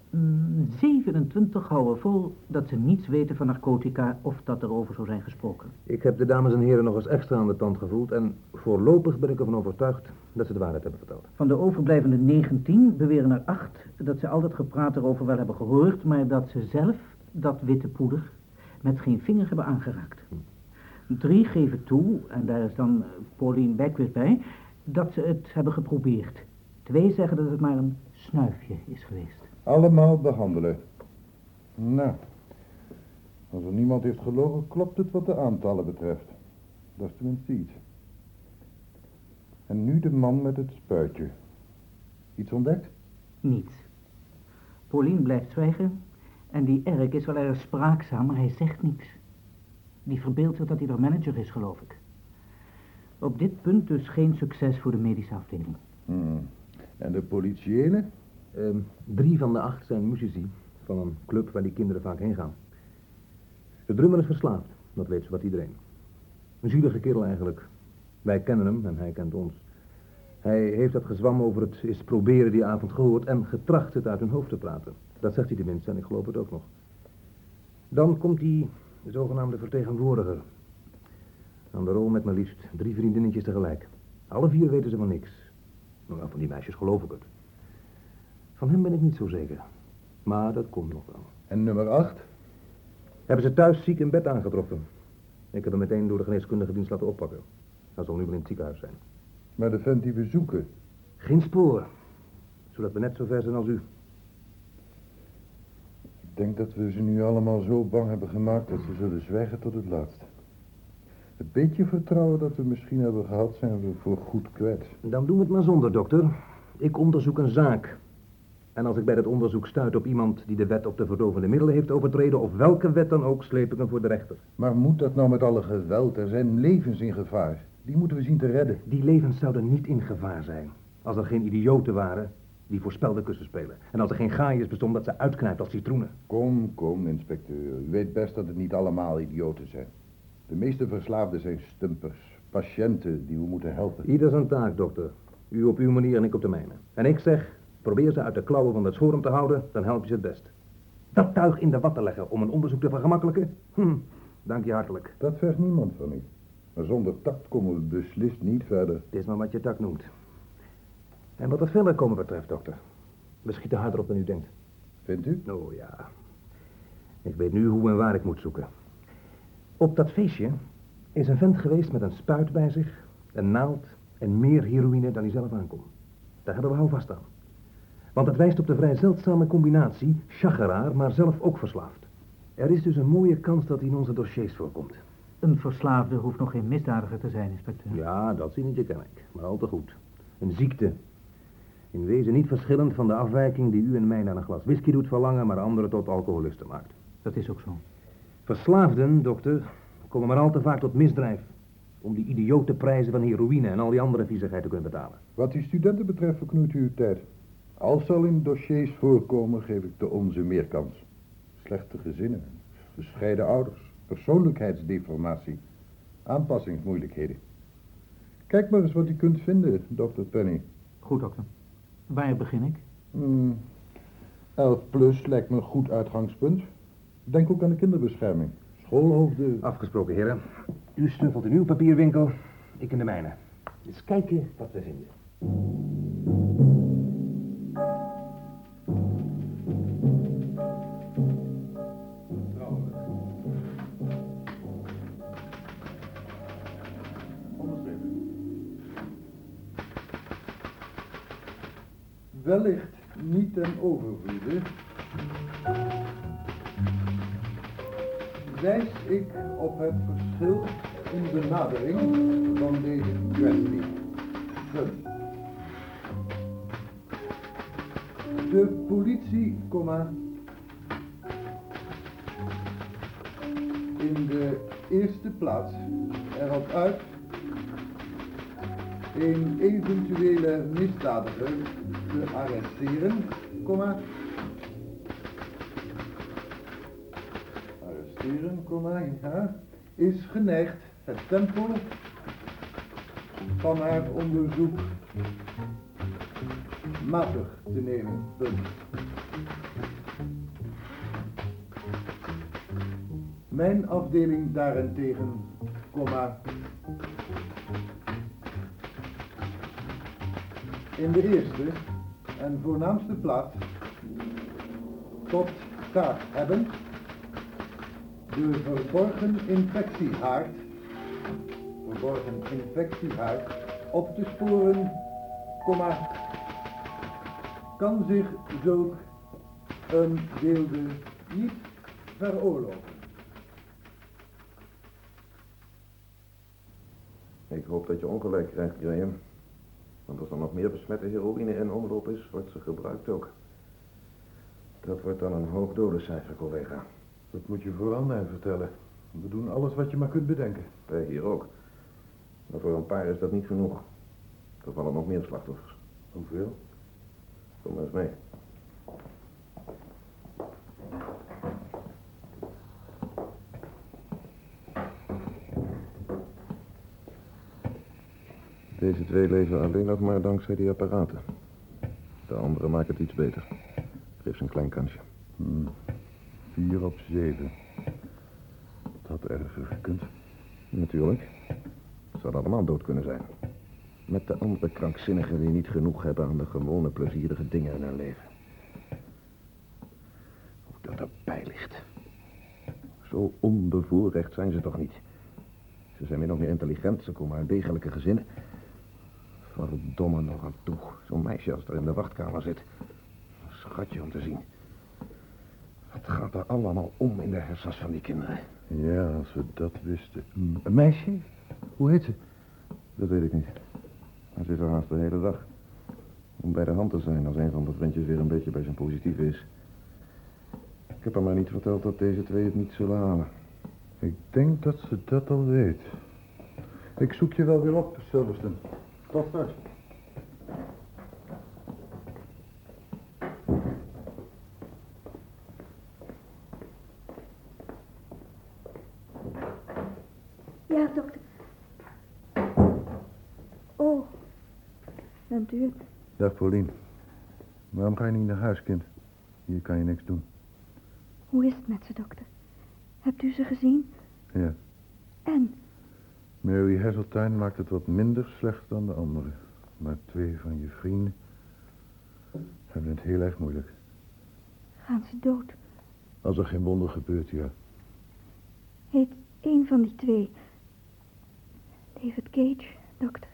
[SPEAKER 5] Mm, 27 houden vol dat ze niets weten van narcotica of dat er over zou zijn gesproken.
[SPEAKER 8] Ik heb de dames en heren nog eens extra aan de tand gevoeld... en voorlopig ben ik ervan overtuigd dat ze de waarheid hebben verteld.
[SPEAKER 5] Van de overblijvende 19 beweren er acht dat ze al dat gepraat erover wel hebben gehoord, maar dat ze zelf dat witte poeder met geen vinger hebben aangeraakt. Drie geven toe, en daar is dan eh, Pauline Beckwith bij, dat ze het hebben geprobeerd. Twee zeggen dat het maar een snuifje is geweest.
[SPEAKER 1] Allemaal behandelen. Nou, als er niemand heeft gelogen, klopt het wat de aantallen betreft. Dat is tenminste iets. En nu de man met het spuitje. Iets ontdekt?
[SPEAKER 5] Niets. Pauline blijft zwijgen en die Eric is wel erg spraakzaam, maar hij zegt niets. Die verbeeldt zich dat hij de manager is, geloof ik. Op dit punt dus geen succes voor de medische afdeling.
[SPEAKER 1] Hmm. En de politiëlen?
[SPEAKER 8] Ehm, drie van de acht zijn muzici van een club waar die kinderen vaak heen gaan. De drummer is verslaafd, dat weet zowat iedereen. Een zielige kerel eigenlijk. Wij kennen hem en hij kent ons. Hij heeft dat gezwam over het is proberen die avond gehoord en getracht het uit hun hoofd te praten. Dat zegt hij tenminste en ik geloof het ook nog. Dan komt die zogenaamde vertegenwoordiger. Aan de rol met maar liefst drie vriendinnetjes tegelijk. Alle vier weten ze van niks. Nou, van die meisjes geloof ik het. Van hem ben ik niet zo zeker. Maar dat komt nog wel.
[SPEAKER 1] En nummer acht?
[SPEAKER 8] Hebben ze thuis ziek in bed aangetroffen. Ik heb hem meteen door de geneeskundige dienst laten oppakken. Hij zal nu wel in het ziekenhuis zijn.
[SPEAKER 1] Maar de vent die we zoeken.
[SPEAKER 8] Geen spoor. Zodat we net zo ver zijn als u.
[SPEAKER 1] Ik denk dat we ze nu allemaal zo bang hebben gemaakt dat ze zullen zwijgen tot het laatst. Het beetje vertrouwen dat we misschien hebben gehad zijn we voor goed kwijt.
[SPEAKER 8] Dan doen we het maar zonder, dokter. Ik onderzoek een zaak. En als ik bij dat onderzoek stuit op iemand die de wet op de verdovende middelen heeft overtreden, of welke wet dan ook, sleep ik hem voor de rechter.
[SPEAKER 1] Maar moet dat nou met alle geweld? Er zijn levens in gevaar. Die moeten we zien te redden.
[SPEAKER 8] Die levens zouden niet in gevaar zijn. Als er geen idioten waren Die voorspelde kussen spelen. En als er geen gaaiers bestond, dat ze uitknijpt als citroenen.
[SPEAKER 1] Kom, kom, inspecteur. U weet best dat het niet allemaal idioten zijn. De meeste verslaafden zijn stumpers. Patiënten die we moeten helpen.
[SPEAKER 8] Ieder zijn taak, dokter. U op uw manier en ik op de mijne. En ik zeg, probeer ze uit de klauwen van het schorum te houden, dan help je ze het best. Dat tuig in de wat te leggen om een onderzoek te vergemakkelijken? Hm, dank je hartelijk.
[SPEAKER 1] Dat vergt niemand van u. Maar zonder tact komen we beslist niet verder.
[SPEAKER 8] Het is maar wat je tact noemt. En wat het verder komen betreft, dokter. We schieten harder op dan u denkt.
[SPEAKER 1] Vindt u?
[SPEAKER 8] Oh ja. Ik weet nu hoe en waar ik moet zoeken. Op dat feestje is een vent geweest met een spuit bij zich, een naald en meer heroïne dan hij zelf aankon. Daar hebben we houvast aan. Want het wijst op de vrij zeldzame combinatie, chageraar, maar zelf ook verslaafd. Er is dus een mooie kans dat hij in onze dossiers voorkomt.
[SPEAKER 5] Een verslaafde hoeft nog geen misdadiger te zijn, inspecteur.
[SPEAKER 8] Ja, dat zinnetje ken ik, maar al te goed. Een ziekte. In wezen niet verschillend van de afwijking die u en mij naar een glas whisky doet verlangen, maar anderen tot alcoholisten maakt.
[SPEAKER 5] Dat is ook zo.
[SPEAKER 8] Verslaafden, dokter, komen maar al te vaak tot misdrijf. Om die idiote prijzen van heroïne en al die andere viezigheid te kunnen betalen.
[SPEAKER 1] Wat die studenten betreft verknoeit u uw tijd. Als zal in dossiers voorkomen, geef ik de onze meer kans. Slechte gezinnen, gescheiden ouders, persoonlijkheidsdeformatie, aanpassingsmoeilijkheden. Kijk maar eens wat u kunt vinden, dokter Penny.
[SPEAKER 5] Goed, dokter. Waar begin ik?
[SPEAKER 1] Hmm, 11 plus lijkt me een goed uitgangspunt. Denk ook aan de kinderbescherming. Schoolhoofden.
[SPEAKER 8] Afgesproken, heren. U snuffelt in uw papierwinkel, ik in de mijne. Eens kijken wat we vinden.
[SPEAKER 1] Wellicht niet ten overvloede. Wijs ik op het verschil in benadering van deze kwestie. De politie, in de eerste plaats erop uit een eventuele misdadiger te arresteren, comma, arresteren, comma, ja, is geneigd het tempo van haar onderzoek matig te nemen, punt. Mijn afdeling daarentegen, comma, in de eerste en voornaamste plaats tot taak hebben de verborgen infectiehaard, verborgen infectiehaard op te sporen, kan zich zulk een deelde niet veroorloven.
[SPEAKER 2] Ik hoop dat je ongelijk krijgt, Graham. Want als er nog meer besmette heroïne in omloop is, wordt ze gebruikt ook. Dat wordt dan een hoog dodencijfer, collega.
[SPEAKER 1] Dat moet je vooral mij vertellen. We doen alles wat je maar kunt bedenken.
[SPEAKER 2] Wij hier ook. Maar voor een paar is dat niet genoeg. Er vallen nog meer slachtoffers.
[SPEAKER 1] Hoeveel?
[SPEAKER 2] Kom maar eens mee. Deze twee leven alleen nog maar dankzij die apparaten. De anderen maken het iets beter. Geef ze een klein kansje.
[SPEAKER 1] Hmm. Vier op zeven. Dat had erger gekund.
[SPEAKER 2] Natuurlijk. Ze zouden allemaal dood kunnen zijn. Met de andere krankzinnigen die niet genoeg hebben aan de gewone plezierige dingen in hun leven. Hoe dat erbij ligt. Zo onbevoorrecht zijn ze toch niet. Ze zijn min of meer intelligent, ze komen uit degelijke gezinnen. Verdomme nog aan toe. Zo'n meisje als er in de wachtkamer zit. Een schatje om te zien. Wat gaat er allemaal om in de hersens van die kinderen?
[SPEAKER 1] Ja, als we dat wisten. Een meisje? Hoe heet ze?
[SPEAKER 2] Dat weet ik niet. Hij zit er haast de hele dag. Om bij de hand te zijn als een van de vriendjes weer een beetje bij zijn positief is. Ik heb hem maar niet verteld dat deze twee het niet zullen halen.
[SPEAKER 1] Ik denk dat ze dat al weet. Ik zoek je wel weer op, Silverstone. Toch.
[SPEAKER 3] Ja, dokter. Oh, bent u het?
[SPEAKER 1] Dag, Pauline. Waarom ga je niet naar huis, kind? Hier kan je niks doen.
[SPEAKER 3] Hoe is het met ze, dokter? Hebt u ze gezien?
[SPEAKER 1] Ja.
[SPEAKER 3] En?
[SPEAKER 1] Mary Hazeltine maakt het wat minder slecht dan de anderen. Maar twee van je vrienden hebben het heel erg moeilijk.
[SPEAKER 3] Gaan ze dood?
[SPEAKER 1] Als er geen wonder gebeurt, ja.
[SPEAKER 3] Heet een van die twee David Gage, dokter?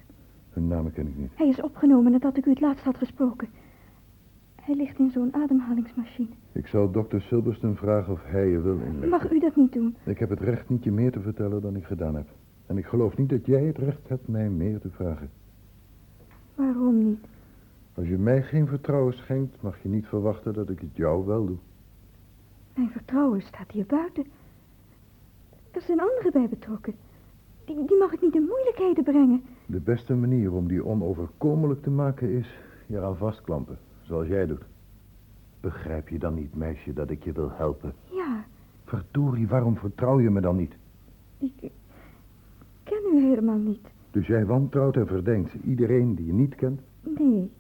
[SPEAKER 1] Hun namen ken ik niet.
[SPEAKER 3] Hij is opgenomen nadat ik u het laatst had gesproken. Hij ligt in zo'n ademhalingsmachine.
[SPEAKER 1] Ik zal dokter Silberston vragen of hij je wil inleggen.
[SPEAKER 3] Mag u dat niet doen?
[SPEAKER 1] Ik heb het recht niet je meer te vertellen dan ik gedaan heb. En ik geloof niet dat jij het recht hebt mij meer te vragen.
[SPEAKER 3] Waarom niet?
[SPEAKER 1] Als je mij geen vertrouwen schenkt, mag je niet verwachten dat ik het jou wel doe.
[SPEAKER 3] Mijn vertrouwen staat hier buiten. Er zijn anderen bij betrokken. Die, die mag ik niet in moeilijkheden brengen.
[SPEAKER 1] De beste manier om die onoverkomelijk te maken is je aan vastklampen, zoals jij doet. Begrijp je dan niet, meisje, dat ik je wil helpen?
[SPEAKER 3] Ja,
[SPEAKER 1] Verdorie, waarom vertrouw je me dan niet?
[SPEAKER 3] ik ken helemaal niet.
[SPEAKER 1] Dus jij wantrouwt en verdenkt iedereen die je niet kent?
[SPEAKER 3] Nee,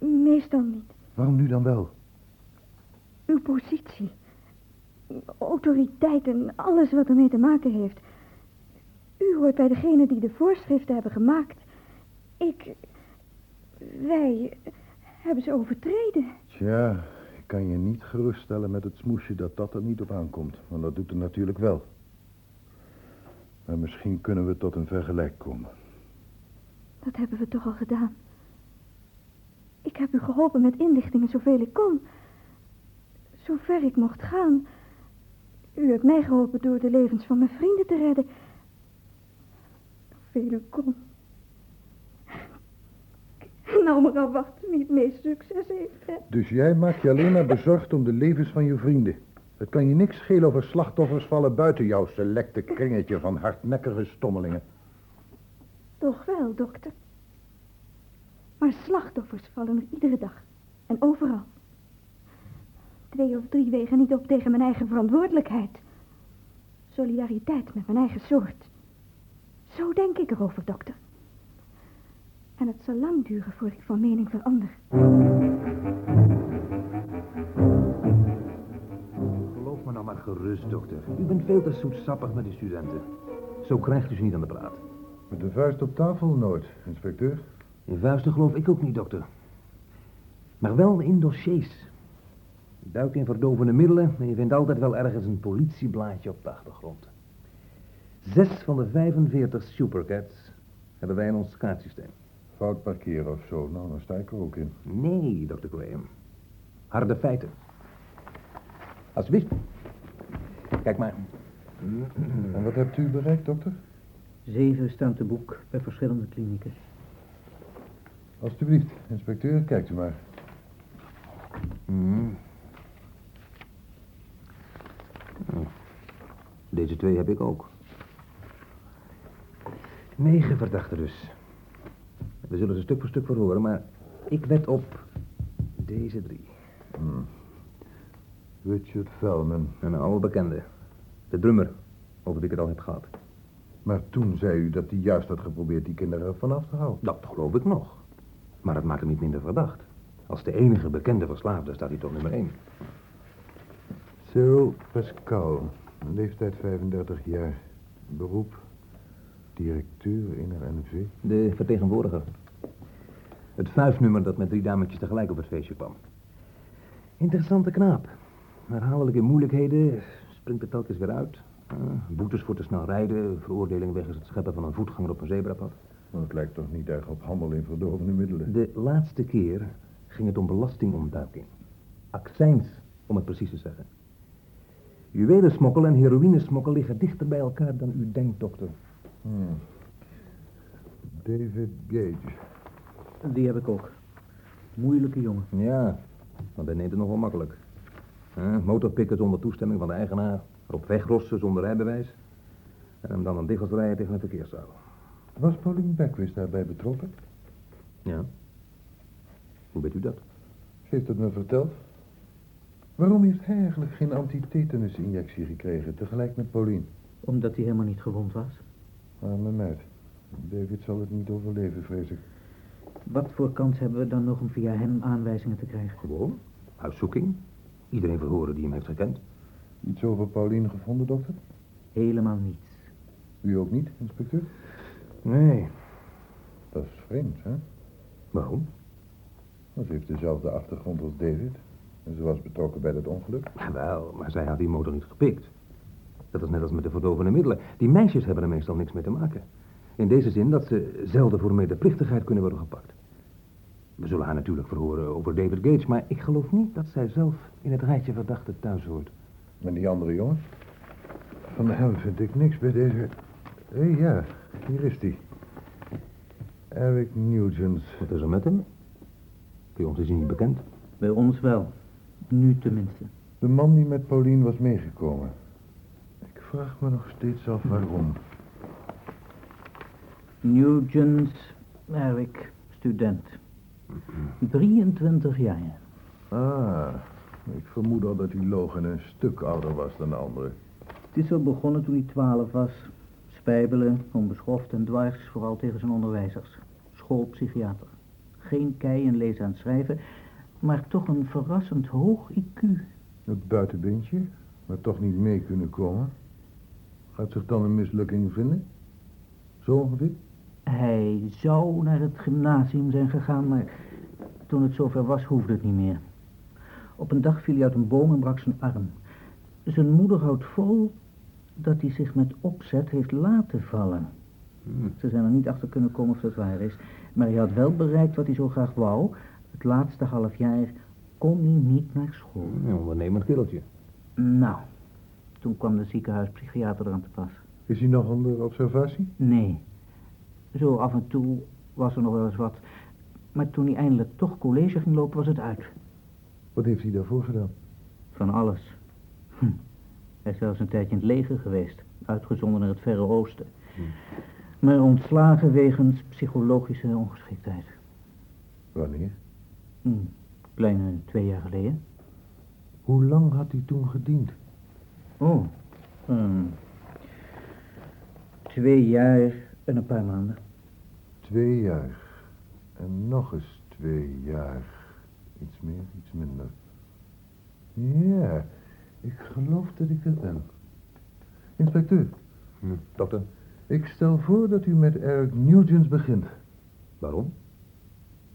[SPEAKER 3] meestal niet.
[SPEAKER 1] Waarom nu dan wel?
[SPEAKER 3] Uw positie, autoriteit en alles wat ermee te maken heeft. U hoort bij degenen die de voorschriften hebben gemaakt. Ik, wij hebben ze overtreden.
[SPEAKER 1] Tja, ik kan je niet geruststellen met het smoesje dat dat er niet op aankomt. Want dat doet er natuurlijk wel. Maar misschien kunnen we tot een vergelijk komen.
[SPEAKER 3] Dat hebben we toch al gedaan. Ik heb u geholpen met inlichtingen zoveel ik kon. Zover ik mocht gaan. U hebt mij geholpen door de levens van mijn vrienden te redden. Zoveel u kon. Nou maar afwachten wie het meest succes heeft, hè.
[SPEAKER 1] Dus jij maakt je alleen maar bezorgd om de levens van je vrienden. Het kan je niks schelen of er slachtoffers vallen buiten jouw selecte kringetje van hardnekkige stommelingen.
[SPEAKER 3] Toch wel, dokter. Maar slachtoffers vallen er iedere dag. En overal. Twee of drie wegen niet op tegen mijn eigen verantwoordelijkheid. Solidariteit met mijn eigen soort. Zo denk ik erover, dokter. En het zal lang duren voor ik van mening verander.
[SPEAKER 8] Maar gerust, dokter. U bent veel te zoetsappig met die studenten. Zo krijgt u ze niet aan de praat.
[SPEAKER 1] Met de vuist op tafel nooit, inspecteur.
[SPEAKER 8] In vuisten geloof ik ook niet, dokter. Maar wel in dossiers. Duik in verdovende middelen en je vindt altijd wel ergens een politieblaadje op de achtergrond. Zes van de 45 supercats hebben wij in ons kaartsysteem.
[SPEAKER 1] Fout parkeren of zo, nou dan sta ik er ook in.
[SPEAKER 8] Nee, dokter Graham. Harde feiten. Alsjeblieft. Kijk maar.
[SPEAKER 1] En wat hebt u bereikt, dokter?
[SPEAKER 5] Zeven staan te boek bij verschillende klinieken.
[SPEAKER 1] Alsjeblieft, inspecteur, kijkt u maar.
[SPEAKER 8] Hmm. Deze twee heb ik ook. Negen verdachten dus. We zullen ze stuk voor stuk verhoren, maar ik let op deze drie.
[SPEAKER 1] Hmm. Richard Velman.
[SPEAKER 8] Een oude bekende. De drummer, over wie ik het al heb gehad.
[SPEAKER 1] Maar toen zei u dat hij juist had geprobeerd die kinderen ervan af te houden.
[SPEAKER 8] Dat geloof ik nog. Maar dat maakt hem niet minder verdacht. Als de enige bekende verslaafde staat hij toch nummer één.
[SPEAKER 1] Cyril Pascal, leeftijd 35 jaar. Beroep, directeur in een NV.
[SPEAKER 8] De vertegenwoordiger. Het vuifnummer dat met drie dametjes tegelijk op het feestje kwam. Interessante knaap. Herhaaldelijk in moeilijkheden, springt er telkens weer uit. Ah, boetes voor te snel rijden, veroordeling wegens het scheppen van een voetganger op een zebrapad.
[SPEAKER 1] Maar het lijkt toch niet erg op handel in verdovende middelen.
[SPEAKER 8] De laatste keer ging het om belastingontduiking. Accijns, om het precies te zeggen. Juwelensmokkel en heroïnesmokkel liggen dichter bij elkaar dan u denkt, dokter.
[SPEAKER 1] Hmm. David Gage.
[SPEAKER 5] Die heb ik ook. Moeilijke jongen.
[SPEAKER 8] Ja, want hij neemt het nog wel makkelijk. Huh? Motorpikken zonder toestemming van de eigenaar. Erop wegrossen zonder rijbewijs. En hem dan een diggels rijden tegen een verkeerszaal.
[SPEAKER 1] Was Pauline Beckwith daarbij betrokken?
[SPEAKER 8] Ja. Hoe weet u dat?
[SPEAKER 1] Ze heeft het me verteld. Waarom heeft hij eigenlijk geen antitetanus-injectie gekregen, tegelijk met Pauline?
[SPEAKER 5] Omdat hij helemaal niet gewond was.
[SPEAKER 1] Arme meid. David zal het niet overleven, vrees ik.
[SPEAKER 5] Wat voor kans hebben we dan nog om via hem aanwijzingen te krijgen?
[SPEAKER 8] Gewoon. Huiszoeking. Iedereen verhoren die hem heeft gekend.
[SPEAKER 1] Iets over Pauline gevonden, dokter?
[SPEAKER 5] Helemaal niets.
[SPEAKER 1] U ook niet, inspecteur?
[SPEAKER 8] Nee.
[SPEAKER 1] Dat is vreemd, hè?
[SPEAKER 8] Waarom?
[SPEAKER 1] Want ze heeft dezelfde achtergrond als David. En ze was betrokken bij dat ongeluk.
[SPEAKER 8] Wel, maar zij had die motor niet gepikt. Dat is net als met de verdovende middelen. Die meisjes hebben er meestal niks mee te maken. In deze zin dat ze zelden voor medeplichtigheid kunnen worden gepakt. We zullen haar natuurlijk verhoren over David Gates, maar ik geloof niet dat zij zelf in het rijtje verdachten thuis hoort.
[SPEAKER 1] En die andere jongen? Van hem vind ik niks bij deze... Hé, ja, hier is die. Eric Nugent.
[SPEAKER 8] Wat is er met hem? Bij ons is hij niet bekend.
[SPEAKER 5] Bij ons wel. Nu tenminste.
[SPEAKER 1] De man die met Pauline was meegekomen. Ik vraag me nog steeds af waarom.
[SPEAKER 5] Nugent Eric, student. 23 jaar.
[SPEAKER 1] Ah, ik vermoed al dat hij loog en een stuk ouder was dan de anderen.
[SPEAKER 5] Het is al begonnen toen hij 12 was. Spijbelen, onbeschoft en dwars, vooral tegen zijn onderwijzers. Schoolpsychiater. Geen kei in lezen en schrijven, maar toch een verrassend hoog IQ.
[SPEAKER 1] Het buitenbeentje, maar toch niet mee kunnen komen. Gaat zich dan een mislukking vinden? Zo ongeveer?
[SPEAKER 5] Hij zou naar het gymnasium zijn gegaan, maar toen het zover was, hoefde het niet meer. Op een dag viel hij uit een boom en brak zijn arm. Zijn moeder houdt vol dat hij zich met opzet heeft laten vallen. Ze zijn er niet achter kunnen komen of dat waar is, maar hij had wel bereikt wat hij zo graag wou. Het laatste half jaar kon hij niet naar school.
[SPEAKER 8] Een ondernemend kereltje.
[SPEAKER 5] Nou, toen kwam de ziekenhuispsychiater eraan te pas.
[SPEAKER 1] Is hij nog onder observatie?
[SPEAKER 5] Nee. Zo af en toe was er nog wel eens wat. Maar toen hij eindelijk toch college ging lopen, was het uit.
[SPEAKER 1] Wat heeft hij daarvoor gedaan?
[SPEAKER 5] Van alles. Hm. Hij is zelfs een tijdje in het leger geweest. Uitgezonden naar het Verre Oosten. Maar ontslagen wegens psychologische ongeschiktheid.
[SPEAKER 1] Wanneer?
[SPEAKER 5] Hm. Kleine twee jaar geleden.
[SPEAKER 1] Hoe lang had hij toen gediend?
[SPEAKER 5] Oh. hm. Twee jaar en een paar maanden.
[SPEAKER 1] Twee jaar. En nog eens twee jaar. Iets meer, iets minder. Ja, ik geloof dat ik het ben. Inspecteur,
[SPEAKER 8] Hm. Dokter,
[SPEAKER 1] ik stel voor dat u met Eric Nugent begint.
[SPEAKER 8] waarom?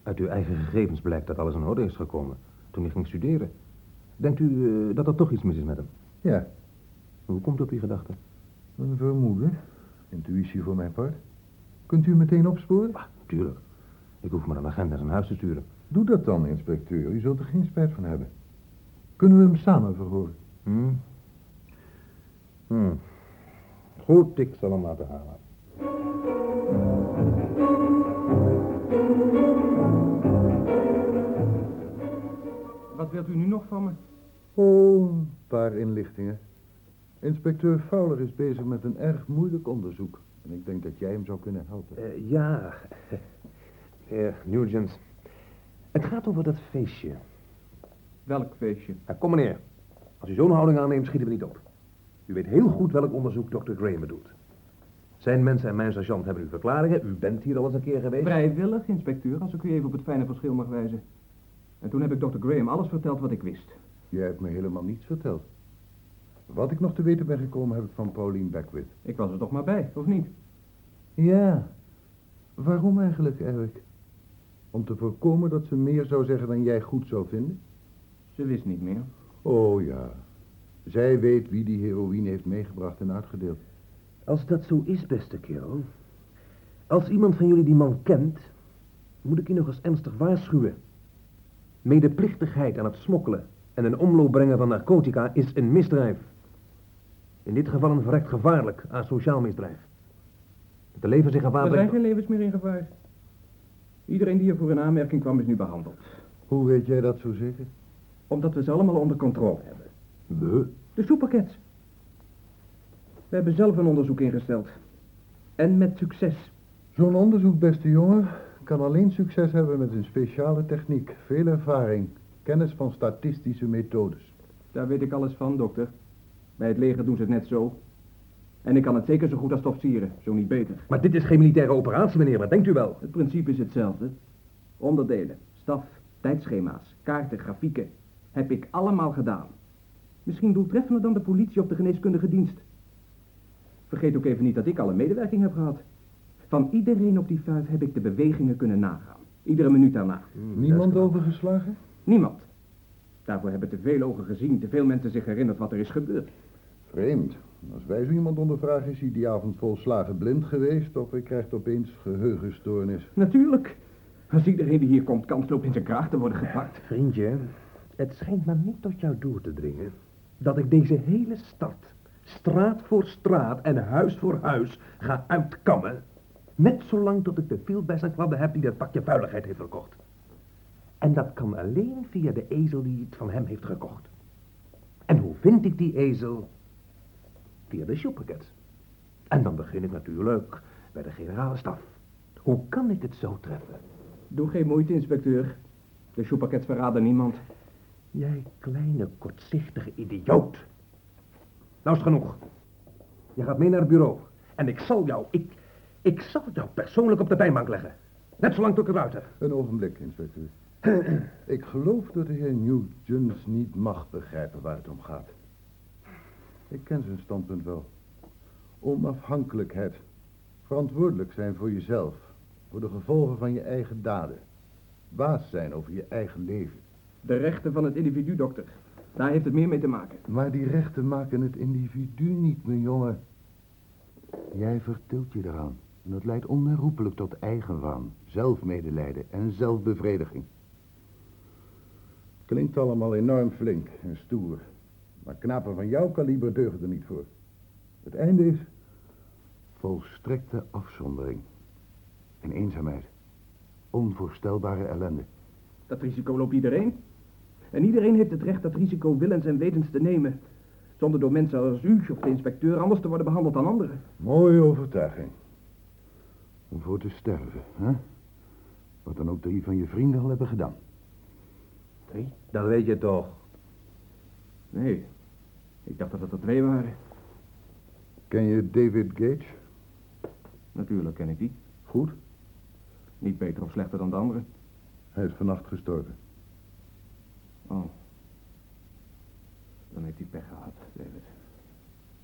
[SPEAKER 8] Uit uw eigen gegevens blijkt dat alles in orde is gekomen toen hij ging studeren. Denkt u eh, dat er toch iets mis is met hem?
[SPEAKER 1] Ja,
[SPEAKER 8] Hoe komt u op die gedachte?
[SPEAKER 1] een vermoeden. Intuïtie voor mijn part. Kunt u meteen opsporen?
[SPEAKER 8] Ah, tuurlijk. Ik hoef maar een agent naar zijn huis te sturen.
[SPEAKER 1] Doe dat dan, inspecteur. U zult er geen spijt van hebben. Kunnen we hem samen verhoren?
[SPEAKER 8] Hm? Hm. Goed, ik zal hem laten halen.
[SPEAKER 7] Wat wilt u nu nog van me?
[SPEAKER 1] Oh, een paar inlichtingen. Inspecteur Fowler is bezig met een erg moeilijk onderzoek. En ik denk dat jij hem zou kunnen helpen.
[SPEAKER 8] Eh, ja, heer Nugent. Het gaat over dat feestje.
[SPEAKER 7] Welk feestje?
[SPEAKER 8] Nou, kom meneer. Als u zo'n houding aanneemt, schieten we niet op. U weet heel goed welk onderzoek Dr. Graham doet. Zijn mensen en mijn sergeant hebben uw verklaringen. U bent hier al eens een keer geweest.
[SPEAKER 7] Vrijwillig, inspecteur, als ik u even op het fijne verschil mag wijzen. En toen heb ik dokter Graham alles verteld wat ik wist.
[SPEAKER 1] Jij hebt me helemaal niets verteld. Wat ik nog te weten ben gekomen, heb ik van Pauline Beckwith.
[SPEAKER 7] Ik was er toch maar bij, of niet?
[SPEAKER 1] Ja. Waarom eigenlijk, Eric? Om te voorkomen dat ze meer zou zeggen dan jij goed zou vinden?
[SPEAKER 7] Ze wist niet meer.
[SPEAKER 1] Oh ja. Zij weet wie die heroïne heeft meegebracht en uitgedeeld.
[SPEAKER 8] Als dat zo is, beste kerel. Als iemand van jullie die man kent, moet ik u nog eens ernstig waarschuwen. Medeplichtigheid aan het smokkelen en een omloop brengen van narcotica is een misdrijf. In dit geval een verrekt gevaarlijk asociaal misdrijf. Het leven zich gevaar
[SPEAKER 7] Er zijn
[SPEAKER 8] brengt...
[SPEAKER 7] geen levens meer in gevaar. Iedereen die hiervoor in aanmerking kwam is nu behandeld.
[SPEAKER 1] Hoe weet jij dat zo zeker?
[SPEAKER 7] Omdat we ze allemaal onder controle hebben.
[SPEAKER 8] We?
[SPEAKER 7] De soepakket. We hebben zelf een onderzoek ingesteld. En met succes.
[SPEAKER 1] Zo'n onderzoek, beste jongen, kan alleen succes hebben met een speciale techniek, veel ervaring, kennis van statistische methodes.
[SPEAKER 7] Daar weet ik alles van, dokter. Bij het leger doen ze het net zo. En ik kan het zeker zo goed als de officieren, zo niet beter.
[SPEAKER 8] Maar dit is geen militaire operatie, meneer, wat denkt u wel?
[SPEAKER 7] Het principe is hetzelfde. Onderdelen, staf, tijdschema's, kaarten, grafieken. Heb ik allemaal gedaan. Misschien doeltreffender dan de politie of de geneeskundige dienst. Vergeet ook even niet dat ik alle medewerking heb gehad. Van iedereen op die vijf heb ik de bewegingen kunnen nagaan. Iedere minuut daarna.
[SPEAKER 1] Niemand overgeslagen?
[SPEAKER 7] Niemand. Daarvoor hebben te veel ogen gezien, te veel mensen zich herinnerd wat er is gebeurd.
[SPEAKER 1] Vreemd. Als wij zo iemand ondervragen, is hij die avond volslagen blind geweest... of hij krijgt opeens geheugenstoornis.
[SPEAKER 7] Natuurlijk. Als iedereen die hier komt kans loopt in zijn kraag te worden gepakt.
[SPEAKER 8] Vriendje, het schijnt maar niet tot jou door te dringen dat ik deze hele stad, straat voor straat en huis voor huis, ga uitkammen. Net zolang tot ik de kladden heb die dat pakje vuiligheid heeft verkocht. En dat kan alleen via de ezel die het van hem heeft gekocht. En hoe vind ik die ezel? Via de shoepakets. En dan begin ik natuurlijk bij de generale staf. Hoe kan ik het zo treffen?
[SPEAKER 7] Doe geen moeite, inspecteur. De shoepakets verraden niemand.
[SPEAKER 8] Jij kleine, kortzichtige idioot. Nou is het genoeg. Je gaat mee naar het bureau. En ik zal jou, ik, ik zal jou persoonlijk op de pijnbank leggen. Net zolang tot ik eruit heb.
[SPEAKER 1] Een ogenblik, inspecteur. ik geloof dat de heer Nugent niet mag begrijpen waar het om gaat. Ik ken zijn standpunt wel. Onafhankelijkheid. Verantwoordelijk zijn voor jezelf. Voor de gevolgen van je eigen daden. Baas zijn over je eigen leven.
[SPEAKER 7] De rechten van het individu, dokter. Daar heeft het meer mee te maken.
[SPEAKER 1] Maar die rechten maken het individu niet, mijn jongen. Jij vertilt je eraan. En dat leidt onherroepelijk tot eigenwaan, zelfmedelijden en zelfbevrediging. Klinkt allemaal enorm flink en stoer. Maar knapen van jouw kaliber deugen er niet voor. Het einde is volstrekte afzondering. En eenzaamheid. Onvoorstelbare ellende.
[SPEAKER 7] Dat risico loopt iedereen. En iedereen heeft het recht dat risico willens en wetens te nemen. Zonder door mensen als u of de inspecteur anders te worden behandeld dan anderen.
[SPEAKER 1] Mooie overtuiging. Om voor te sterven, hè? Wat dan ook drie van je vrienden al hebben gedaan.
[SPEAKER 8] Drie? Dat weet je toch.
[SPEAKER 7] Nee, ik dacht dat het er twee waren.
[SPEAKER 1] Ken je David Gage?
[SPEAKER 7] Natuurlijk ken ik die.
[SPEAKER 1] Goed.
[SPEAKER 7] Niet beter of slechter dan de anderen.
[SPEAKER 1] Hij is vannacht gestorven.
[SPEAKER 7] Oh. Dan heeft hij pech gehad, David.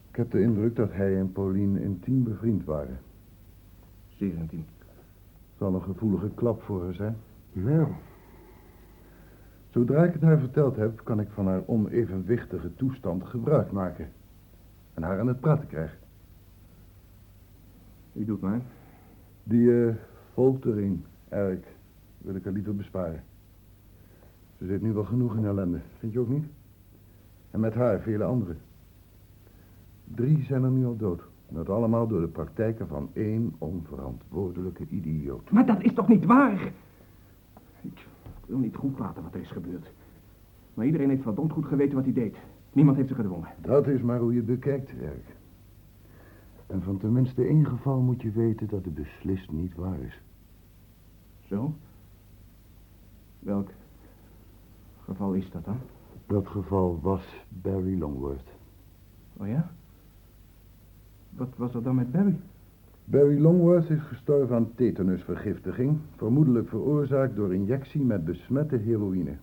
[SPEAKER 1] Ik heb de indruk dat hij en Pauline intiem bevriend waren.
[SPEAKER 7] Zeer intiem.
[SPEAKER 1] Zal een gevoelige klap voor haar zijn.
[SPEAKER 8] Nou,
[SPEAKER 1] Zodra ik het haar verteld heb, kan ik van haar onevenwichtige toestand gebruik maken. En haar aan het praten krijgen.
[SPEAKER 7] U doet mij.
[SPEAKER 1] Die eh foltering, Eric, wil ik haar liever besparen. Ze zit nu wel genoeg in ellende, vind je ook niet? En met haar vele anderen. Drie zijn er nu al dood. En dat allemaal door de praktijken van één onverantwoordelijke idioot.
[SPEAKER 7] Maar dat is toch niet waar? Ik wil niet goed praten wat er is gebeurd. Maar iedereen heeft verdomd goed geweten wat hij deed. Niemand heeft ze gedwongen.
[SPEAKER 1] Dat is maar hoe je bekijkt, Eric. En van tenminste één geval moet je weten dat het beslist niet waar is.
[SPEAKER 7] Zo? Welk geval is dat dan?
[SPEAKER 1] Dat geval was Barry Longworth.
[SPEAKER 7] Oh ja? Wat was er dan met Barry?
[SPEAKER 1] Barry Longworth is gestorven aan tetanusvergiftiging, vermoedelijk veroorzaakt door injectie met besmette heroïne.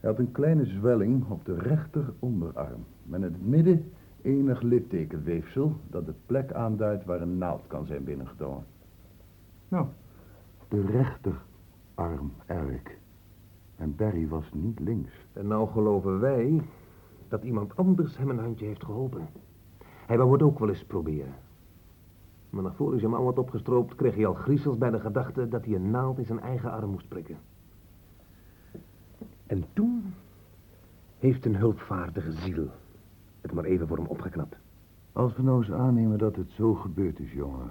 [SPEAKER 1] Hij had een kleine zwelling op de rechter onderarm, met in het midden enig littekenweefsel dat de plek aanduidt waar een naald kan zijn binnengedrongen.
[SPEAKER 7] Nou,
[SPEAKER 1] De rechterarm, Eric. En Barry was niet links.
[SPEAKER 8] en nou geloven wij dat iemand anders hem een handje heeft geholpen. Hij wou het ook wel eens proberen. Maar nog voor hij zijn man had opgestroopt, kreeg hij al griezels bij de gedachte dat hij een naald in zijn eigen arm moest prikken. En toen heeft een hulpvaardige ziel het maar even voor hem opgeknapt.
[SPEAKER 1] Als we nou eens aannemen dat het zo gebeurd is, jongen.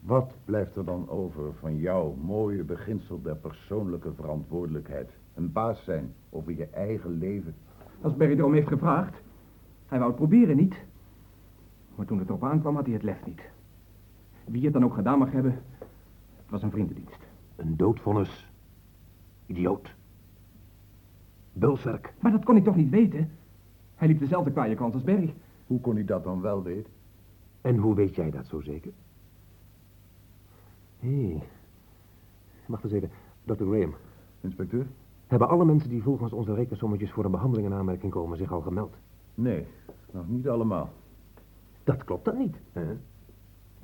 [SPEAKER 1] Wat blijft er dan over van jouw mooie beginsel der persoonlijke verantwoordelijkheid? Een baas zijn over je eigen leven.
[SPEAKER 7] als Barry erom heeft gevraagd. Hij wou het proberen, niet. Maar toen het erop aankwam, had hij het lef niet. Wie het dan ook gedaan mag hebben, het was een vriendendienst.
[SPEAKER 8] Een doodvonnis. Idioot. Bulswerk.
[SPEAKER 7] Maar dat kon ik toch niet weten? Hij liep dezelfde kwaaie kant als Barry.
[SPEAKER 1] Hoe kon hij dat dan wel weten?
[SPEAKER 8] En hoe weet jij dat zo zeker? Hé. Hey. Wacht eens even. Dr. Graham.
[SPEAKER 1] Inspecteur?
[SPEAKER 8] Hebben alle mensen die volgens onze rekensommetjes voor een behandeling in aanmerking komen zich al gemeld?
[SPEAKER 1] Nee, nog niet allemaal.
[SPEAKER 8] Dat klopt dan niet, hè?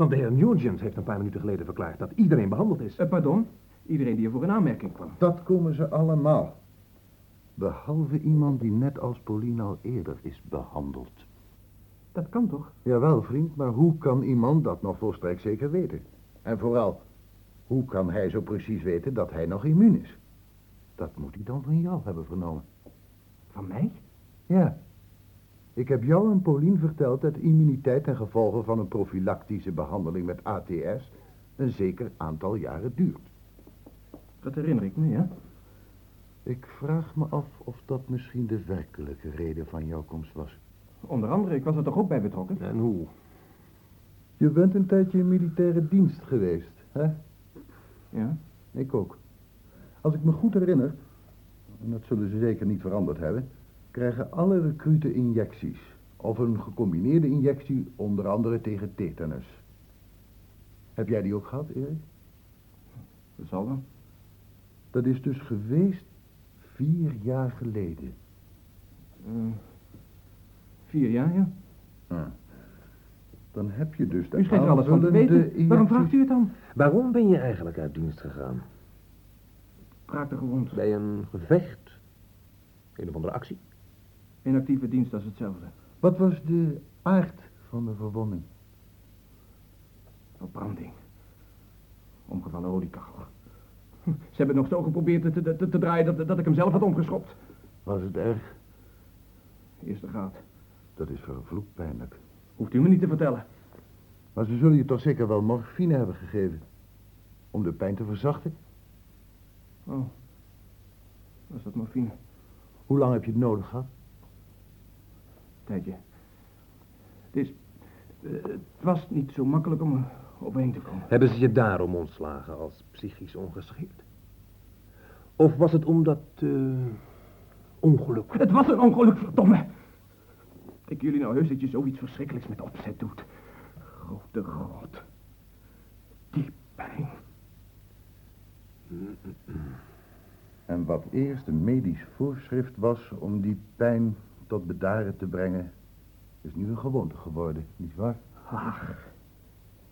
[SPEAKER 8] Want de heer Nugent heeft een paar minuten geleden verklaard dat iedereen behandeld is.
[SPEAKER 7] Eh, pardon? Iedereen die er voor in aanmerking kwam.
[SPEAKER 1] Dat komen ze allemaal. Behalve iemand die net als Pauline al eerder is behandeld.
[SPEAKER 7] Dat kan toch?
[SPEAKER 1] Jawel, vriend, maar hoe kan iemand dat nog volstrekt zeker weten? En vooral, hoe kan hij zo precies weten dat hij nog immuun is? Dat moet hij dan van jou hebben vernomen.
[SPEAKER 7] Van mij?
[SPEAKER 1] Ja. Ik heb jou en Pauline verteld dat immuniteit ten gevolge van een profilactische behandeling met ATS een zeker aantal jaren duurt.
[SPEAKER 7] Dat herinner ik me, ja.
[SPEAKER 1] Ik vraag me af of dat misschien de werkelijke reden van jouw komst was.
[SPEAKER 7] Onder andere, ik was er toch ook bij betrokken?
[SPEAKER 8] En hoe?
[SPEAKER 1] Je bent een tijdje in militaire dienst geweest, hè?
[SPEAKER 7] Ja.
[SPEAKER 1] Ik ook. Als ik me goed herinner, en dat zullen ze zeker niet veranderd hebben, krijgen alle recruten injecties. Of een gecombineerde injectie, onder andere tegen tetanus. Heb jij die ook gehad, Erik?
[SPEAKER 7] Dat zal dan.
[SPEAKER 1] Dat is dus geweest vier jaar geleden.
[SPEAKER 7] Uh, vier jaar, ja.
[SPEAKER 1] Ah. Dan heb je dus de
[SPEAKER 7] U schijnt er alles van te weten. Waarom vraagt u het dan?
[SPEAKER 8] Waarom ben je eigenlijk uit dienst gegaan?
[SPEAKER 7] Raakte gewond.
[SPEAKER 8] Bij een gevecht? Een of andere actie?
[SPEAKER 7] Inactieve dienst, dat is hetzelfde.
[SPEAKER 1] Wat was de aard van de verwonding?
[SPEAKER 7] Verbranding. Omgevallen oliekachel. Ze hebben nog zo geprobeerd te, te, te, te draaien dat, dat ik hem zelf had omgeschopt.
[SPEAKER 1] Was het erg?
[SPEAKER 7] Eerste graad.
[SPEAKER 1] Dat is vervloekt pijnlijk.
[SPEAKER 7] Hoeft u me niet te vertellen.
[SPEAKER 1] Maar ze zullen je toch zeker wel morfine hebben gegeven? Om de pijn te verzachten?
[SPEAKER 7] Oh. Was dat morfine?
[SPEAKER 1] Hoe lang heb je het nodig gehad?
[SPEAKER 7] Tijdje. Het is... eh, het was niet zo makkelijk om er overheen te komen.
[SPEAKER 8] Hebben ze je daarom ontslagen als psychisch ongeschikt? Of was het omdat... eh, ongeluk?
[SPEAKER 7] Het was een ongeluk, verdomme. Ik jullie nou heus dat je zoiets verschrikkelijks met opzet doet. Grote god. Die pijn.
[SPEAKER 1] En wat eerst een medisch voorschrift was om die pijn tot bedaren te brengen, is nu een gewoonte geworden, nietwaar?
[SPEAKER 7] Ach,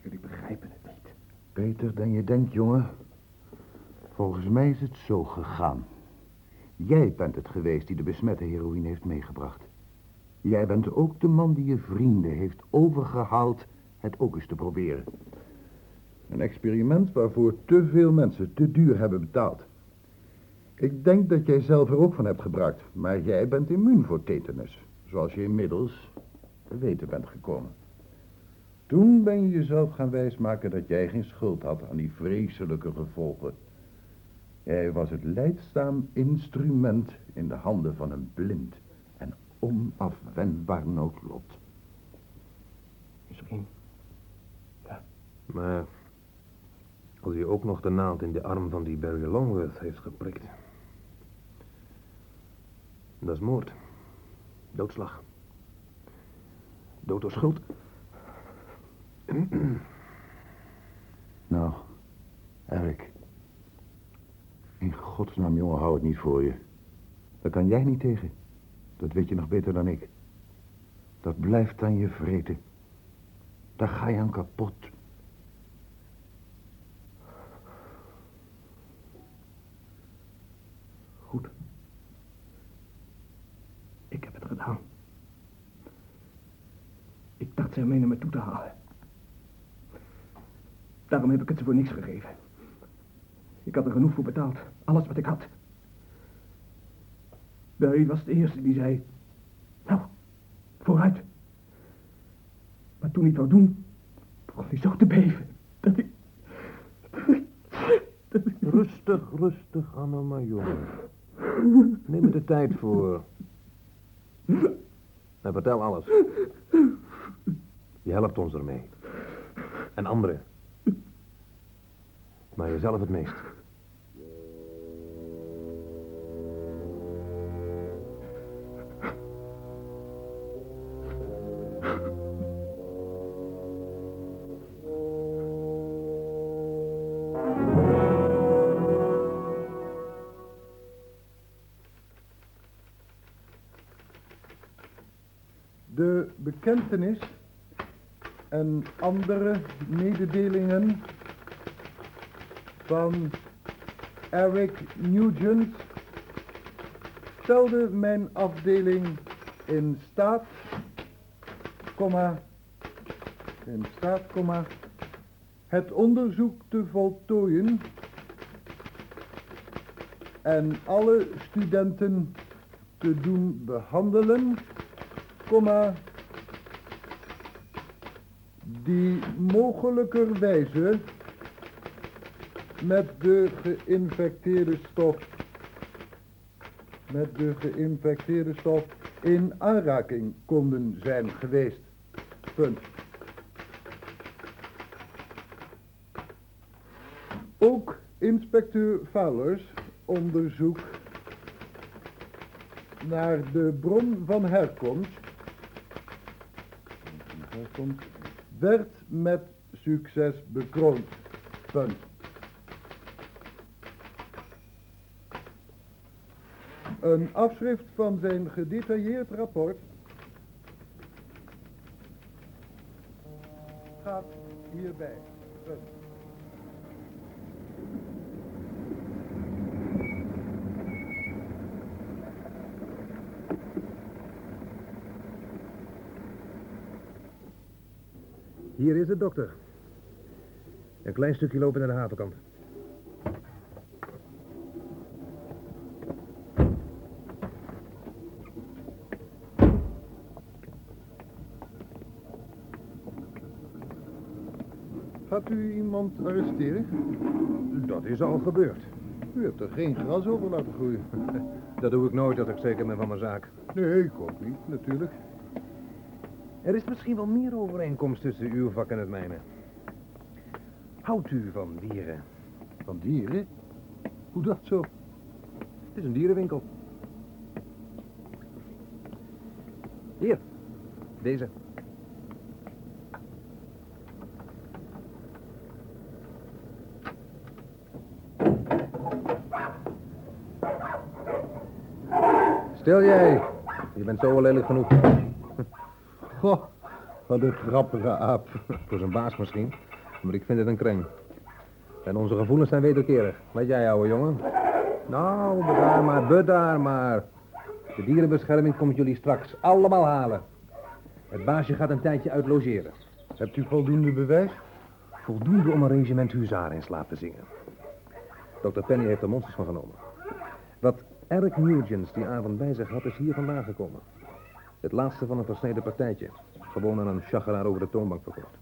[SPEAKER 7] jullie begrijpen het niet.
[SPEAKER 1] Beter dan je denkt, jongen. Volgens mij is het zo gegaan. Jij bent het geweest die de besmette heroïne heeft meegebracht. Jij bent ook de man die je vrienden heeft overgehaald het ook eens te proberen. Een experiment waarvoor te veel mensen te duur hebben betaald. Ik denk dat jij zelf er ook van hebt gebruikt, maar jij bent immuun voor tetanus, zoals je inmiddels te weten bent gekomen. Toen ben je jezelf gaan wijsmaken dat jij geen schuld had aan die vreselijke gevolgen. Jij was het leidzaam instrument in de handen van een blind en onafwendbaar noodlot.
[SPEAKER 7] Misschien.
[SPEAKER 8] Maar als hij ook nog de naald in de arm van die Barry Longworth heeft geprikt. Dat is moord. Doodslag. Dood door schuld.
[SPEAKER 1] Nou, Eric. In godsnaam, jongen, hou het niet voor je. Daar kan jij niet tegen. Dat weet je nog beter dan ik. Dat blijft aan je vreten. Daar ga je aan kapot.
[SPEAKER 7] Goed. Ik heb het Ik dacht ze mee naar me toe te halen. Daarom heb ik het ze voor niks gegeven. Ik had er genoeg voor betaald. Alles wat ik had. Barry was de eerste die zei... Nou, vooruit. Maar toen hij het wou doen, begon hij zo te beven. Dat ik...
[SPEAKER 8] Rustig, rustig, Anna, maar jongen. Neem er de tijd voor. En vertel alles. Je helpt ons ermee. En anderen. Maar jezelf het meest.
[SPEAKER 1] Bekentenis en andere mededelingen van Eric Nugent stelde mijn afdeling in staat, in staat, het onderzoek te voltooien en alle studenten te doen behandelen, comma, die mogelijkerwijze met de geïnfecteerde stof met de geïnfecteerde stof in aanraking konden zijn geweest. Punt. Ook inspecteur Fowlers onderzoek naar de bron van herkomst, werd met succes bekroond. Punt. Een afschrift van zijn gedetailleerd rapport gaat hierbij. Punt.
[SPEAKER 8] Hier is het, dokter. Een klein stukje lopen naar de havenkant.
[SPEAKER 1] Gaat u iemand arresteren?
[SPEAKER 8] Dat is al gebeurd.
[SPEAKER 1] U hebt er geen gras over laten groeien.
[SPEAKER 8] Dat doe ik nooit als ik zeker ben van mijn zaak.
[SPEAKER 1] Nee, ik ook niet, natuurlijk.
[SPEAKER 8] Er is misschien wel meer overeenkomst tussen uw vak en het mijne. Houdt u van dieren?
[SPEAKER 1] Van dieren? Hoe dat zo?
[SPEAKER 8] Het is een dierenwinkel. Hier, deze. Stil jij. Je bent zo wel lelijk genoeg.
[SPEAKER 1] Goh, wat een grappige aap.
[SPEAKER 8] Voor zijn baas misschien. Maar ik vind het een kreng. En onze gevoelens zijn wederkerig. Weet jij, ouwe jongen? Nou, bedaar maar, bedaar maar. De dierenbescherming komt jullie straks allemaal halen. Het baasje gaat een tijdje uit logeren.
[SPEAKER 1] Hebt u voldoende bewijs?
[SPEAKER 8] Voldoende om een regiment huzaren in slaap te zingen. Dr. Penny heeft er monsters van genomen. Wat Eric Nugents die avond bij zich had, is hier vandaan gekomen. Het laatste van een versneden partijtje. Gewoon aan een chageraar over de toonbank verkocht.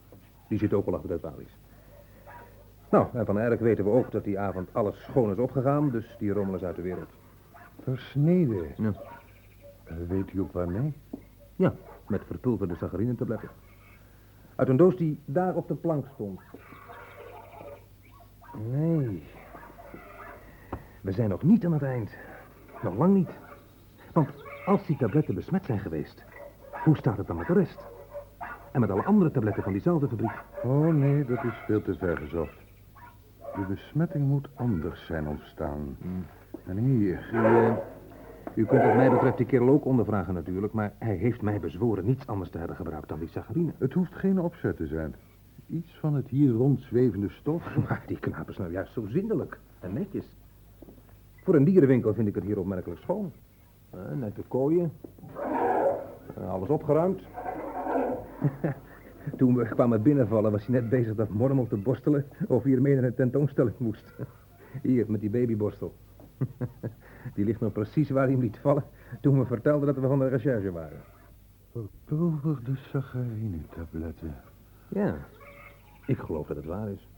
[SPEAKER 8] Die zit ook al achter de tralies. Nou, en van Eric weten we ook dat die avond alles schoon is opgegaan, dus die rommel is uit de wereld.
[SPEAKER 1] Versneden.
[SPEAKER 8] Ja.
[SPEAKER 1] Eh, Weet u ook waarmee?
[SPEAKER 8] Ja, met verpulverde saccharinetabletten. Uit een doos die daar op de plank stond. Nee. We zijn nog niet aan het eind. Nog lang niet. Want als die tabletten besmet zijn geweest, hoe staat het dan met de rest? En met alle andere tabletten van diezelfde fabriek?
[SPEAKER 1] Oh nee, dat is veel te ver gezocht. De besmetting moet anders zijn ontstaan. En hier,
[SPEAKER 8] U, eh, u kunt wat mij betreft die kerel ook ondervragen natuurlijk, maar hij heeft mij bezworen niets anders te hebben gebruikt dan die saccharine.
[SPEAKER 1] het hoeft geen opzet te zijn. Iets van het hier rondzwevende stof.
[SPEAKER 8] Maar die knaap is nou juist zo zindelijk en netjes. Voor een dierenwinkel vind ik het hier opmerkelijk schoon. Eh, net de kooien. Eh, alles opgeruimd. Toen we kwamen binnenvallen was hij net bezig dat mormel te borstelen of hij ermee naar een tentoonstelling moest. Hier, met die babyborstel. Die ligt nog precies waar hij hem liet vallen toen we vertelden dat we van de recherche waren.
[SPEAKER 1] Verpulverde saccharine-tabletten.
[SPEAKER 8] Ja, ik geloof dat het waar is.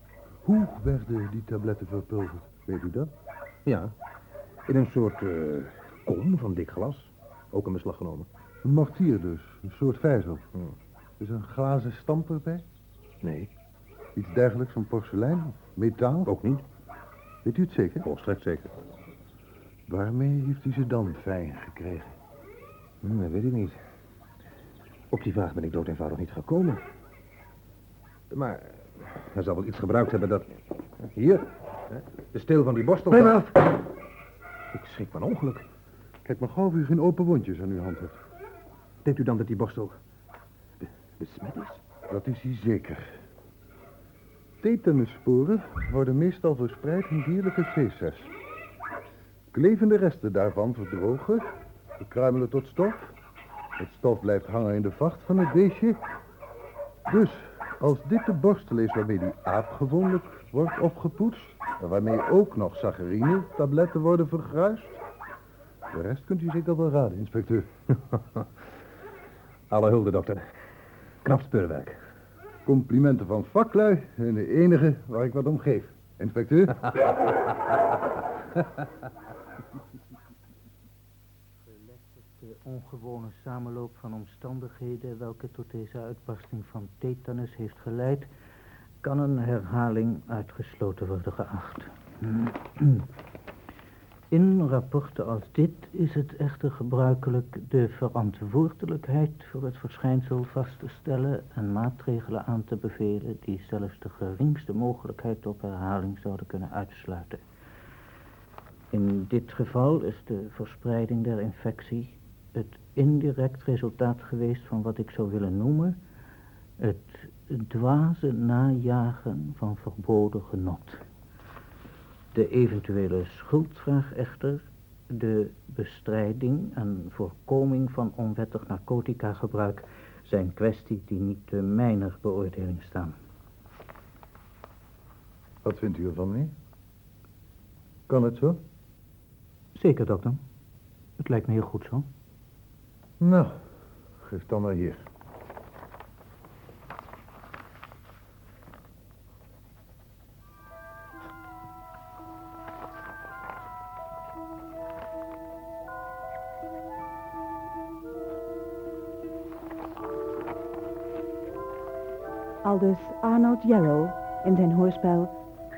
[SPEAKER 1] Hoe werden die tabletten verpulverd? Weet u dat?
[SPEAKER 8] Ja, in een soort eh, kom van dik glas. Ook in beslag genomen.
[SPEAKER 1] Een mortier dus, een soort vijzel.
[SPEAKER 8] Hm.
[SPEAKER 1] Is er een glazen stamper bij?
[SPEAKER 8] Nee,
[SPEAKER 1] Iets dergelijks van porselein of metaal?
[SPEAKER 8] ook niet.
[SPEAKER 1] Weet u het zeker?
[SPEAKER 8] Volstrekt zeker.
[SPEAKER 1] Waarmee heeft u ze dan fijn gekregen?
[SPEAKER 8] Hm, dat weet ik niet. Op die vraag ben ik dood eenvoudig niet gekomen. Maar hij zal wel iets gebruikt hebben dat... Hier, de steel van die borstel...
[SPEAKER 1] Blijf af!
[SPEAKER 8] Ik schrik van ongeluk.
[SPEAKER 1] Kijk maar gauw of u geen open wondjes aan uw hand hebt.
[SPEAKER 8] Denkt u dan dat die borstel besmet is?
[SPEAKER 1] Dat is hij zeker. Tetanussporen worden meestal verspreid in dierlijke feces. Klevende resten daarvan verdrogen, verkruimelen tot stof. Het stof blijft hangen in de vacht van het beestje. Dus, als dit de borstel is waarmee die aap wordt opgepoetst... en waarmee ook nog saccharine tabletten worden vergruist... de rest kunt u zeker wel raden, inspecteur.
[SPEAKER 8] Alle hulde, dokter. Knap speurwerk.
[SPEAKER 1] Complimenten van vaklui en de enige waar ik wat om geef. Inspecteur?
[SPEAKER 5] De ongewone samenloop van omstandigheden welke tot deze uitbarsting van tetanus heeft geleid, kan een herhaling uitgesloten worden geacht. In rapporten als dit is het echter gebruikelijk de verantwoordelijkheid voor het verschijnsel vast te stellen en maatregelen aan te bevelen die zelfs de geringste mogelijkheid op herhaling zouden kunnen uitsluiten. In dit geval is de verspreiding der infectie het indirect resultaat geweest van wat ik zou willen noemen het dwaze najagen van verboden genot. De eventuele schuldvraag echter, de bestrijding en voorkoming van onwettig narcotica gebruik zijn kwestie die niet te mijner beoordeling staan.
[SPEAKER 1] Wat vindt u ervan, meneer? Kan het zo?
[SPEAKER 5] Zeker, dokter. Het lijkt me heel goed zo.
[SPEAKER 1] Nou, geef dan maar hier.
[SPEAKER 9] Aldus Arnold Yarrow in zijn hoorspel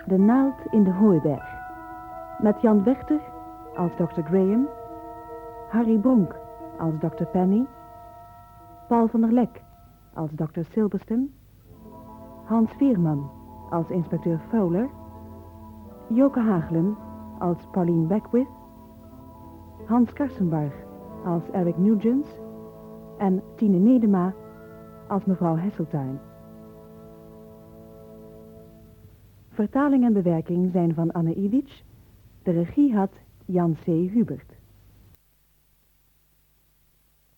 [SPEAKER 9] De naald in de hooiberg. Met Jan Wechter als Dr. Graham, Harry Bronk als Dr. Penny, Paul van der Lek als Dr. Silberston, Hans Veerman als inspecteur Fowler, Joke Hagelen als Pauline Beckwith, Hans Karsenbarg als Eric Nugents en Tine Nedema als mevrouw Hesseltuin. Vertaling en bewerking zijn van Anne Iwitsch. De regie had Jan C. Hubert.